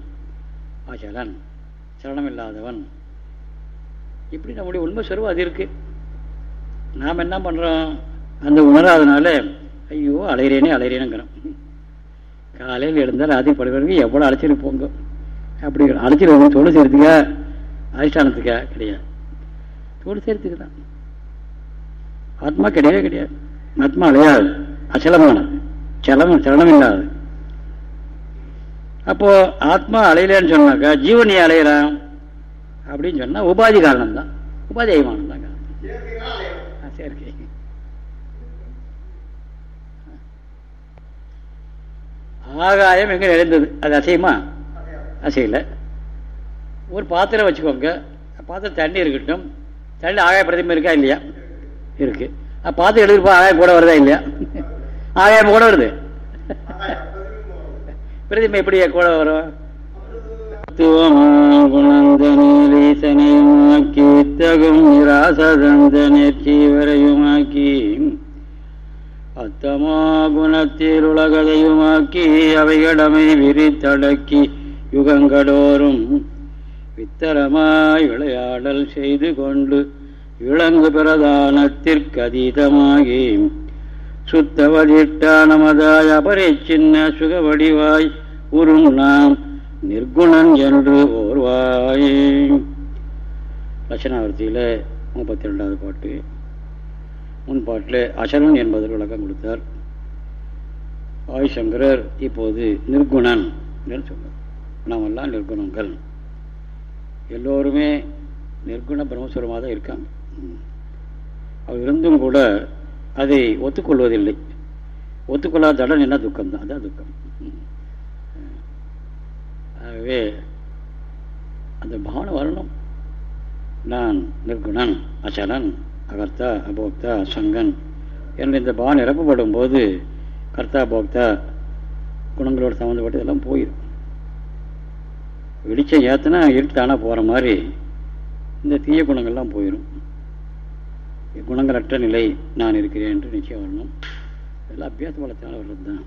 அச்சலன் சலனம் இல்லாதவன் இப்படி நம்முடைய உண்மை சொருவம் அது இருக்கு. நாம் என்ன பண்ணுறோம் அந்த உணராதனால ஐயோ அலையிறேனே அலைகிறேனுங்கிறோம் காலையில் எழுந்தால் ராத்திரி படுக்கிறதுக்கு எவ்வளோ அழைச்சிட்டு போங்க. அப்படி அழைச்சிட்டு தொழில் செய்யறதுக்கா? அதிஷ்டானத்துக்காக கிடையாது. தோடு சேர்த்துக்கு தான். ஆத்மா கிடையவே கிடையாது. ஆத்மா அலையாது அச்சலமான சலம் சலனம் இல்லாது. அப்போ ஆத்மா அலையலன்னு சொன்னாக்கா ஜீவன் அலையலாம் அப்படின்னு சொன்னா உபாதி காரணம் தான் உபாதி அயமானம் தாங்க செயற்கை ஆகாயம் எங்க நிறைந்தது? அது அசையுமா? அசையில. ஒரு பாத்திரம் வச்சுக்கோங்க. பாத்திரம் தண்ணி இருக்கட்டும். தண்ணி ஆகாய பிரதிமை இருக்கா இல்லையா? இருக்கு. பாத்திரம் எடுத்துப்பா ஆகாயம் கூட வருதா இல்லையா? ஆகாயம் கூட வருது. பிரதிமை எப்படி கூட வரும்? சத்துவமாகுணந்தனீசனையுமாக்கி தகும் நிராசதந்த நேர்ச்சிவரையுமாக்கி அத்தமா குணத்தில் உலகதையுமாக்கி அவைகடமை விரித்தடக்கி யுகங்களோறும் வித்தரமாய் விளையாடல் செய்து கொண்டு விளங்கு பிரதானத்திற்கு அதீதமாகி சுத்தவதிட்டானமதாய் அபரிச்சின்ன சின்ன சுகவடிவாய் உறும் நாம் நிர்குணன் என்று ஓர்வாய். லட்சணாவர்த்தியில் முப்பத்தி ரெண்டாவது பாட்டு. முன் பாட்டில் அசரன் என்பதற்கு விளக்கம் கொடுத்தார். ஆய்சங்கரர் இப்போது நிர்குணன் என்று சொன்னார். நாமெல்லாம் நிர்குணங்கள். எல்லோருமே நிர்குண பிரம்மஸ்வரமாக தான் இருக்காங்க. அவர் இருந்தும் கூட அதை ஒத்துக்கொள்வதில்லை. ஒத்துக்கொள்ளாத தடன் என்ன துக்கம் தான்? அதான் துக்கம். ஆகவே அந்த பாவனை வரணும். நான் நிர்குணன் அச்சலன் அகர்த்தா அபோக்தா சங்கன் என்ற இந்த பாவனை நிரப்பப்படும் போது கர்த்தா போக்தா குணங்களோடு சம்மந்தப்பட்டு இதெல்லாம் போயிடும் வெளிச்சம் ஏற்றினா இருட்டானா போகிற மாதிரி இந்த தீய குணங்கள்லாம் போயிடும் குணங்களற்ற நிலை நான் இருக்கிறேன் என்று நிச்சயம் வரணும். எல்லாம் அபியாச பலத்தினால் வர்றது தான்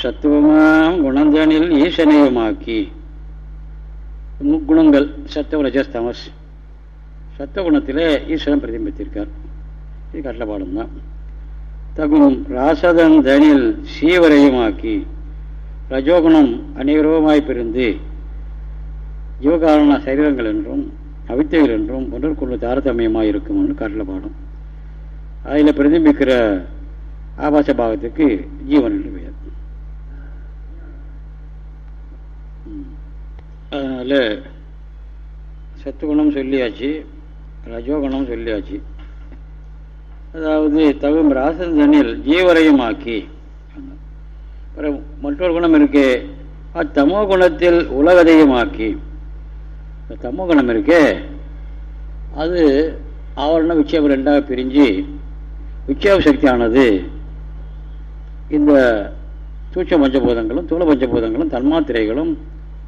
சத்துவமாம் குணந்தனில் ஈசனேயமாக்கி. முக்குணங்கள் சத்துவ ரஜஸ் தமஸ் சத்துவ குணத்தில் ஈஸ்வரன் பிரதிபித்திருக்கார் இது கட்டளப்பாடம் தான் தகும் ராசதன் தனில் சீவரையுமாக்கி. ரஜோகுணம் அநேகரூபமாய் பிரிந்து ஜீவகாரண சரீரங்கள் என்றும் அவித்தைகள் என்றும் ஒன்றுக்குள்ள தாரதமியமாக இருக்கும் என்று காட்டில் பாடும். அதில் பிரதிபிக்கிற ஆபாச பாகத்துக்கு ஜீவன் என்று பெயர். அதனால் சத்துகுணம் சொல்லியாச்சு ரஜோகுணம் சொல்லியாச்சு. அதாவது தகும் ராசந்தனில் ஜீவரையுமாக்கி மற்றொரு குணம் இருக்கு. அத்தமோ குணத்தில் உலகதையுமாக்கி தமோ குணம் இருக்கு. அது ஆவரண விட்சேபம் ரெண்டாக பிரிஞ்சு விட்சேப சக்தியானது இந்த சூட்ச பஞ்சபூதங்களும் தூள பஞ்சபூதங்களும் தன்மாத்திரைகளும்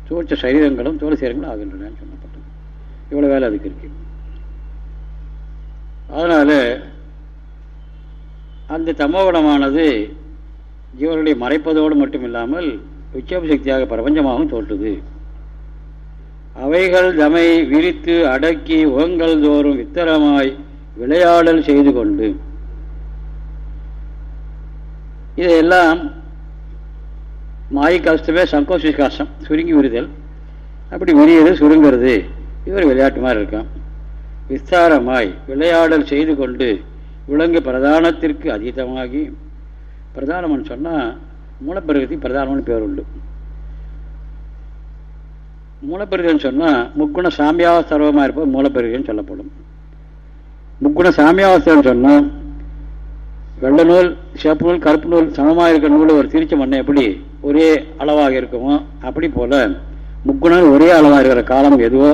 சூட்ச சரீரங்களும் தூள சரீரங்களும் ஆகின்றன சொல்லப்பட்டது. இவ்வளோ வேலை அதுக்கு இருக்கு. அதனால் அந்த தமோகுணமானது ஜீவர்களை மறைப்பதோடு மட்டும் இல்லாமல் விட்சேப சக்தியாக பிரபஞ்சமாகவும் தோற்றுது அவைகள் தமை விரித்து அடக்கி உகங்கள் தோறும் வித்தரமாய் விளையாடல் செய்து கொண்டு. இதையெல்லாம் மாய் கஷ்டமே சங்கோஷ கஷ்டம் சுருங்கி விரிதல் அப்படி விரியது சுருங்கிறது. இவர் விளையாட்டு மாதிரி இருக்கான் விஸ்தாரமாய் விளையாடல் செய்து கொண்டு விலங்கு பிரதானத்திற்கு அதீதமாகி பிரதானம்னு சொன்னால் மூலப்பிரகதி பிரதானம்னு பேர் உண்டு. மூலப்பெருகன்னு சொன்னால் முக்குண சாமியாவஸ்தர்வமாக இருப்பது மூலப்பெருகன்னு சொல்லப்படும். முக்குண சாமியாவஸ்தர்னு சொன்னால் வெள்ள நூல் சிவப்பு நூல் கருப்பு நூல் சமமாக இருக்கிற நூல் ஒரு திரிச்ச மண்ணை எப்படி ஒரே அளவாக இருக்குமோ அப்படி போல முக்குணம் ஒரே அளவாக இருக்கிற காலம் எதுவோ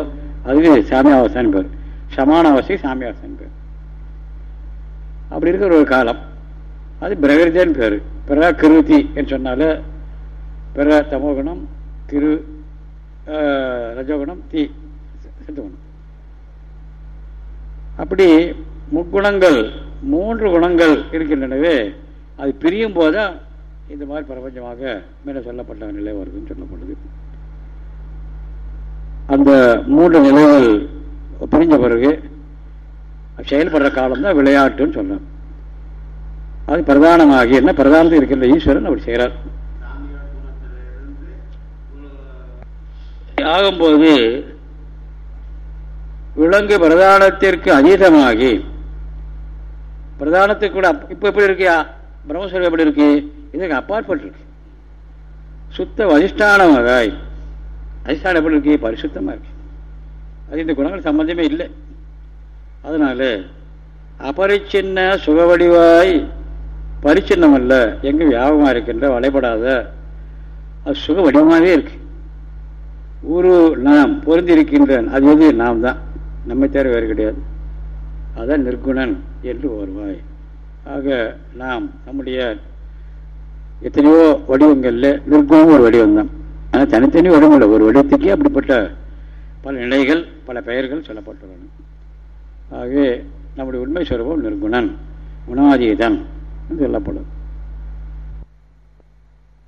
அதுக்கு சாமியாவஸ்தான் பேர். சமான அவஸ்தை சாமியாவஸ்தான் பேர். அப்படி இருக்கிற ஒரு காலம். அது பிரகிருதின்னு பேர். பிற கிருதி என்று சொன்னாலே பிற தமோகுணம் திரு ரஜோகுணம் தீ சித்தகுணம். அப்படி முக்குணங்கள் மூன்று குணங்கள் இருக்கின்றனவே அது பிரியும் போதுதான் இந்த மாதிரி பிரபஞ்சமாக மேலே சொல்லப்பட்ட நிலை வருதுன்னு சொல்லப்படுது. அந்த மூன்று நிலைகள் பிரிஞ்ச பிறகு செயல்படுற காலம் தான் விளையாட்டுன்னு சொன்னேன் அது பிரதானமாகி என்ன பிரதானத்தில் இருக்கின்ற ஈஸ்வரன் அப்படி செய்கிறார். ஆகும்போது விலங்கு பிரதானத்திற்கு அதீதமாகி பிரதானத்துக்கு கூட இப்ப எப்படி இருக்கியா பிரம்மஸ்வரம் எப்படி இருக்கு? இதுக்கு அப்பாற்பட்டிருக்கு சுத்த அதிஷ்டானமாக அதிஷ்டானம் எப்படி இருக்கு? பரிசுத்தமாக இருக்கு. அது இந்த குணங்கள் சம்பந்தமே இல்லை. அதனால அபரிச்சின்ன சுகவடிவாய் பரிச்சின்னம் அல்ல எங்க வியாபகமாக இருக்கின்ற வளைபடாத அது சுக வடிவமாகவே இருக்கு. ஒரு நாம் பொருந்திருக்கின்றன் அது எது? நாம் தான். நம்மை தேர வேறு கிடையாது. அதான் நிர்குணன் என்று வருவாய். ஆக நாம் நம்முடைய எத்தனையோ வடிவங்களில் நிற்குணம் ஒரு வடிவம் தான் ஆனால் தனித்தனி உடம்புல ஒரு வடிவத்துக்கே அப்படிப்பட்ட பல நிலைகள் பல பெயர்கள் சொல்லப்பட்டுள்ளன. ஆகவே நம்முடைய உண்மை சுரூபம் நிர்குணன் குணாதீதன் என்று சொல்லப்படுது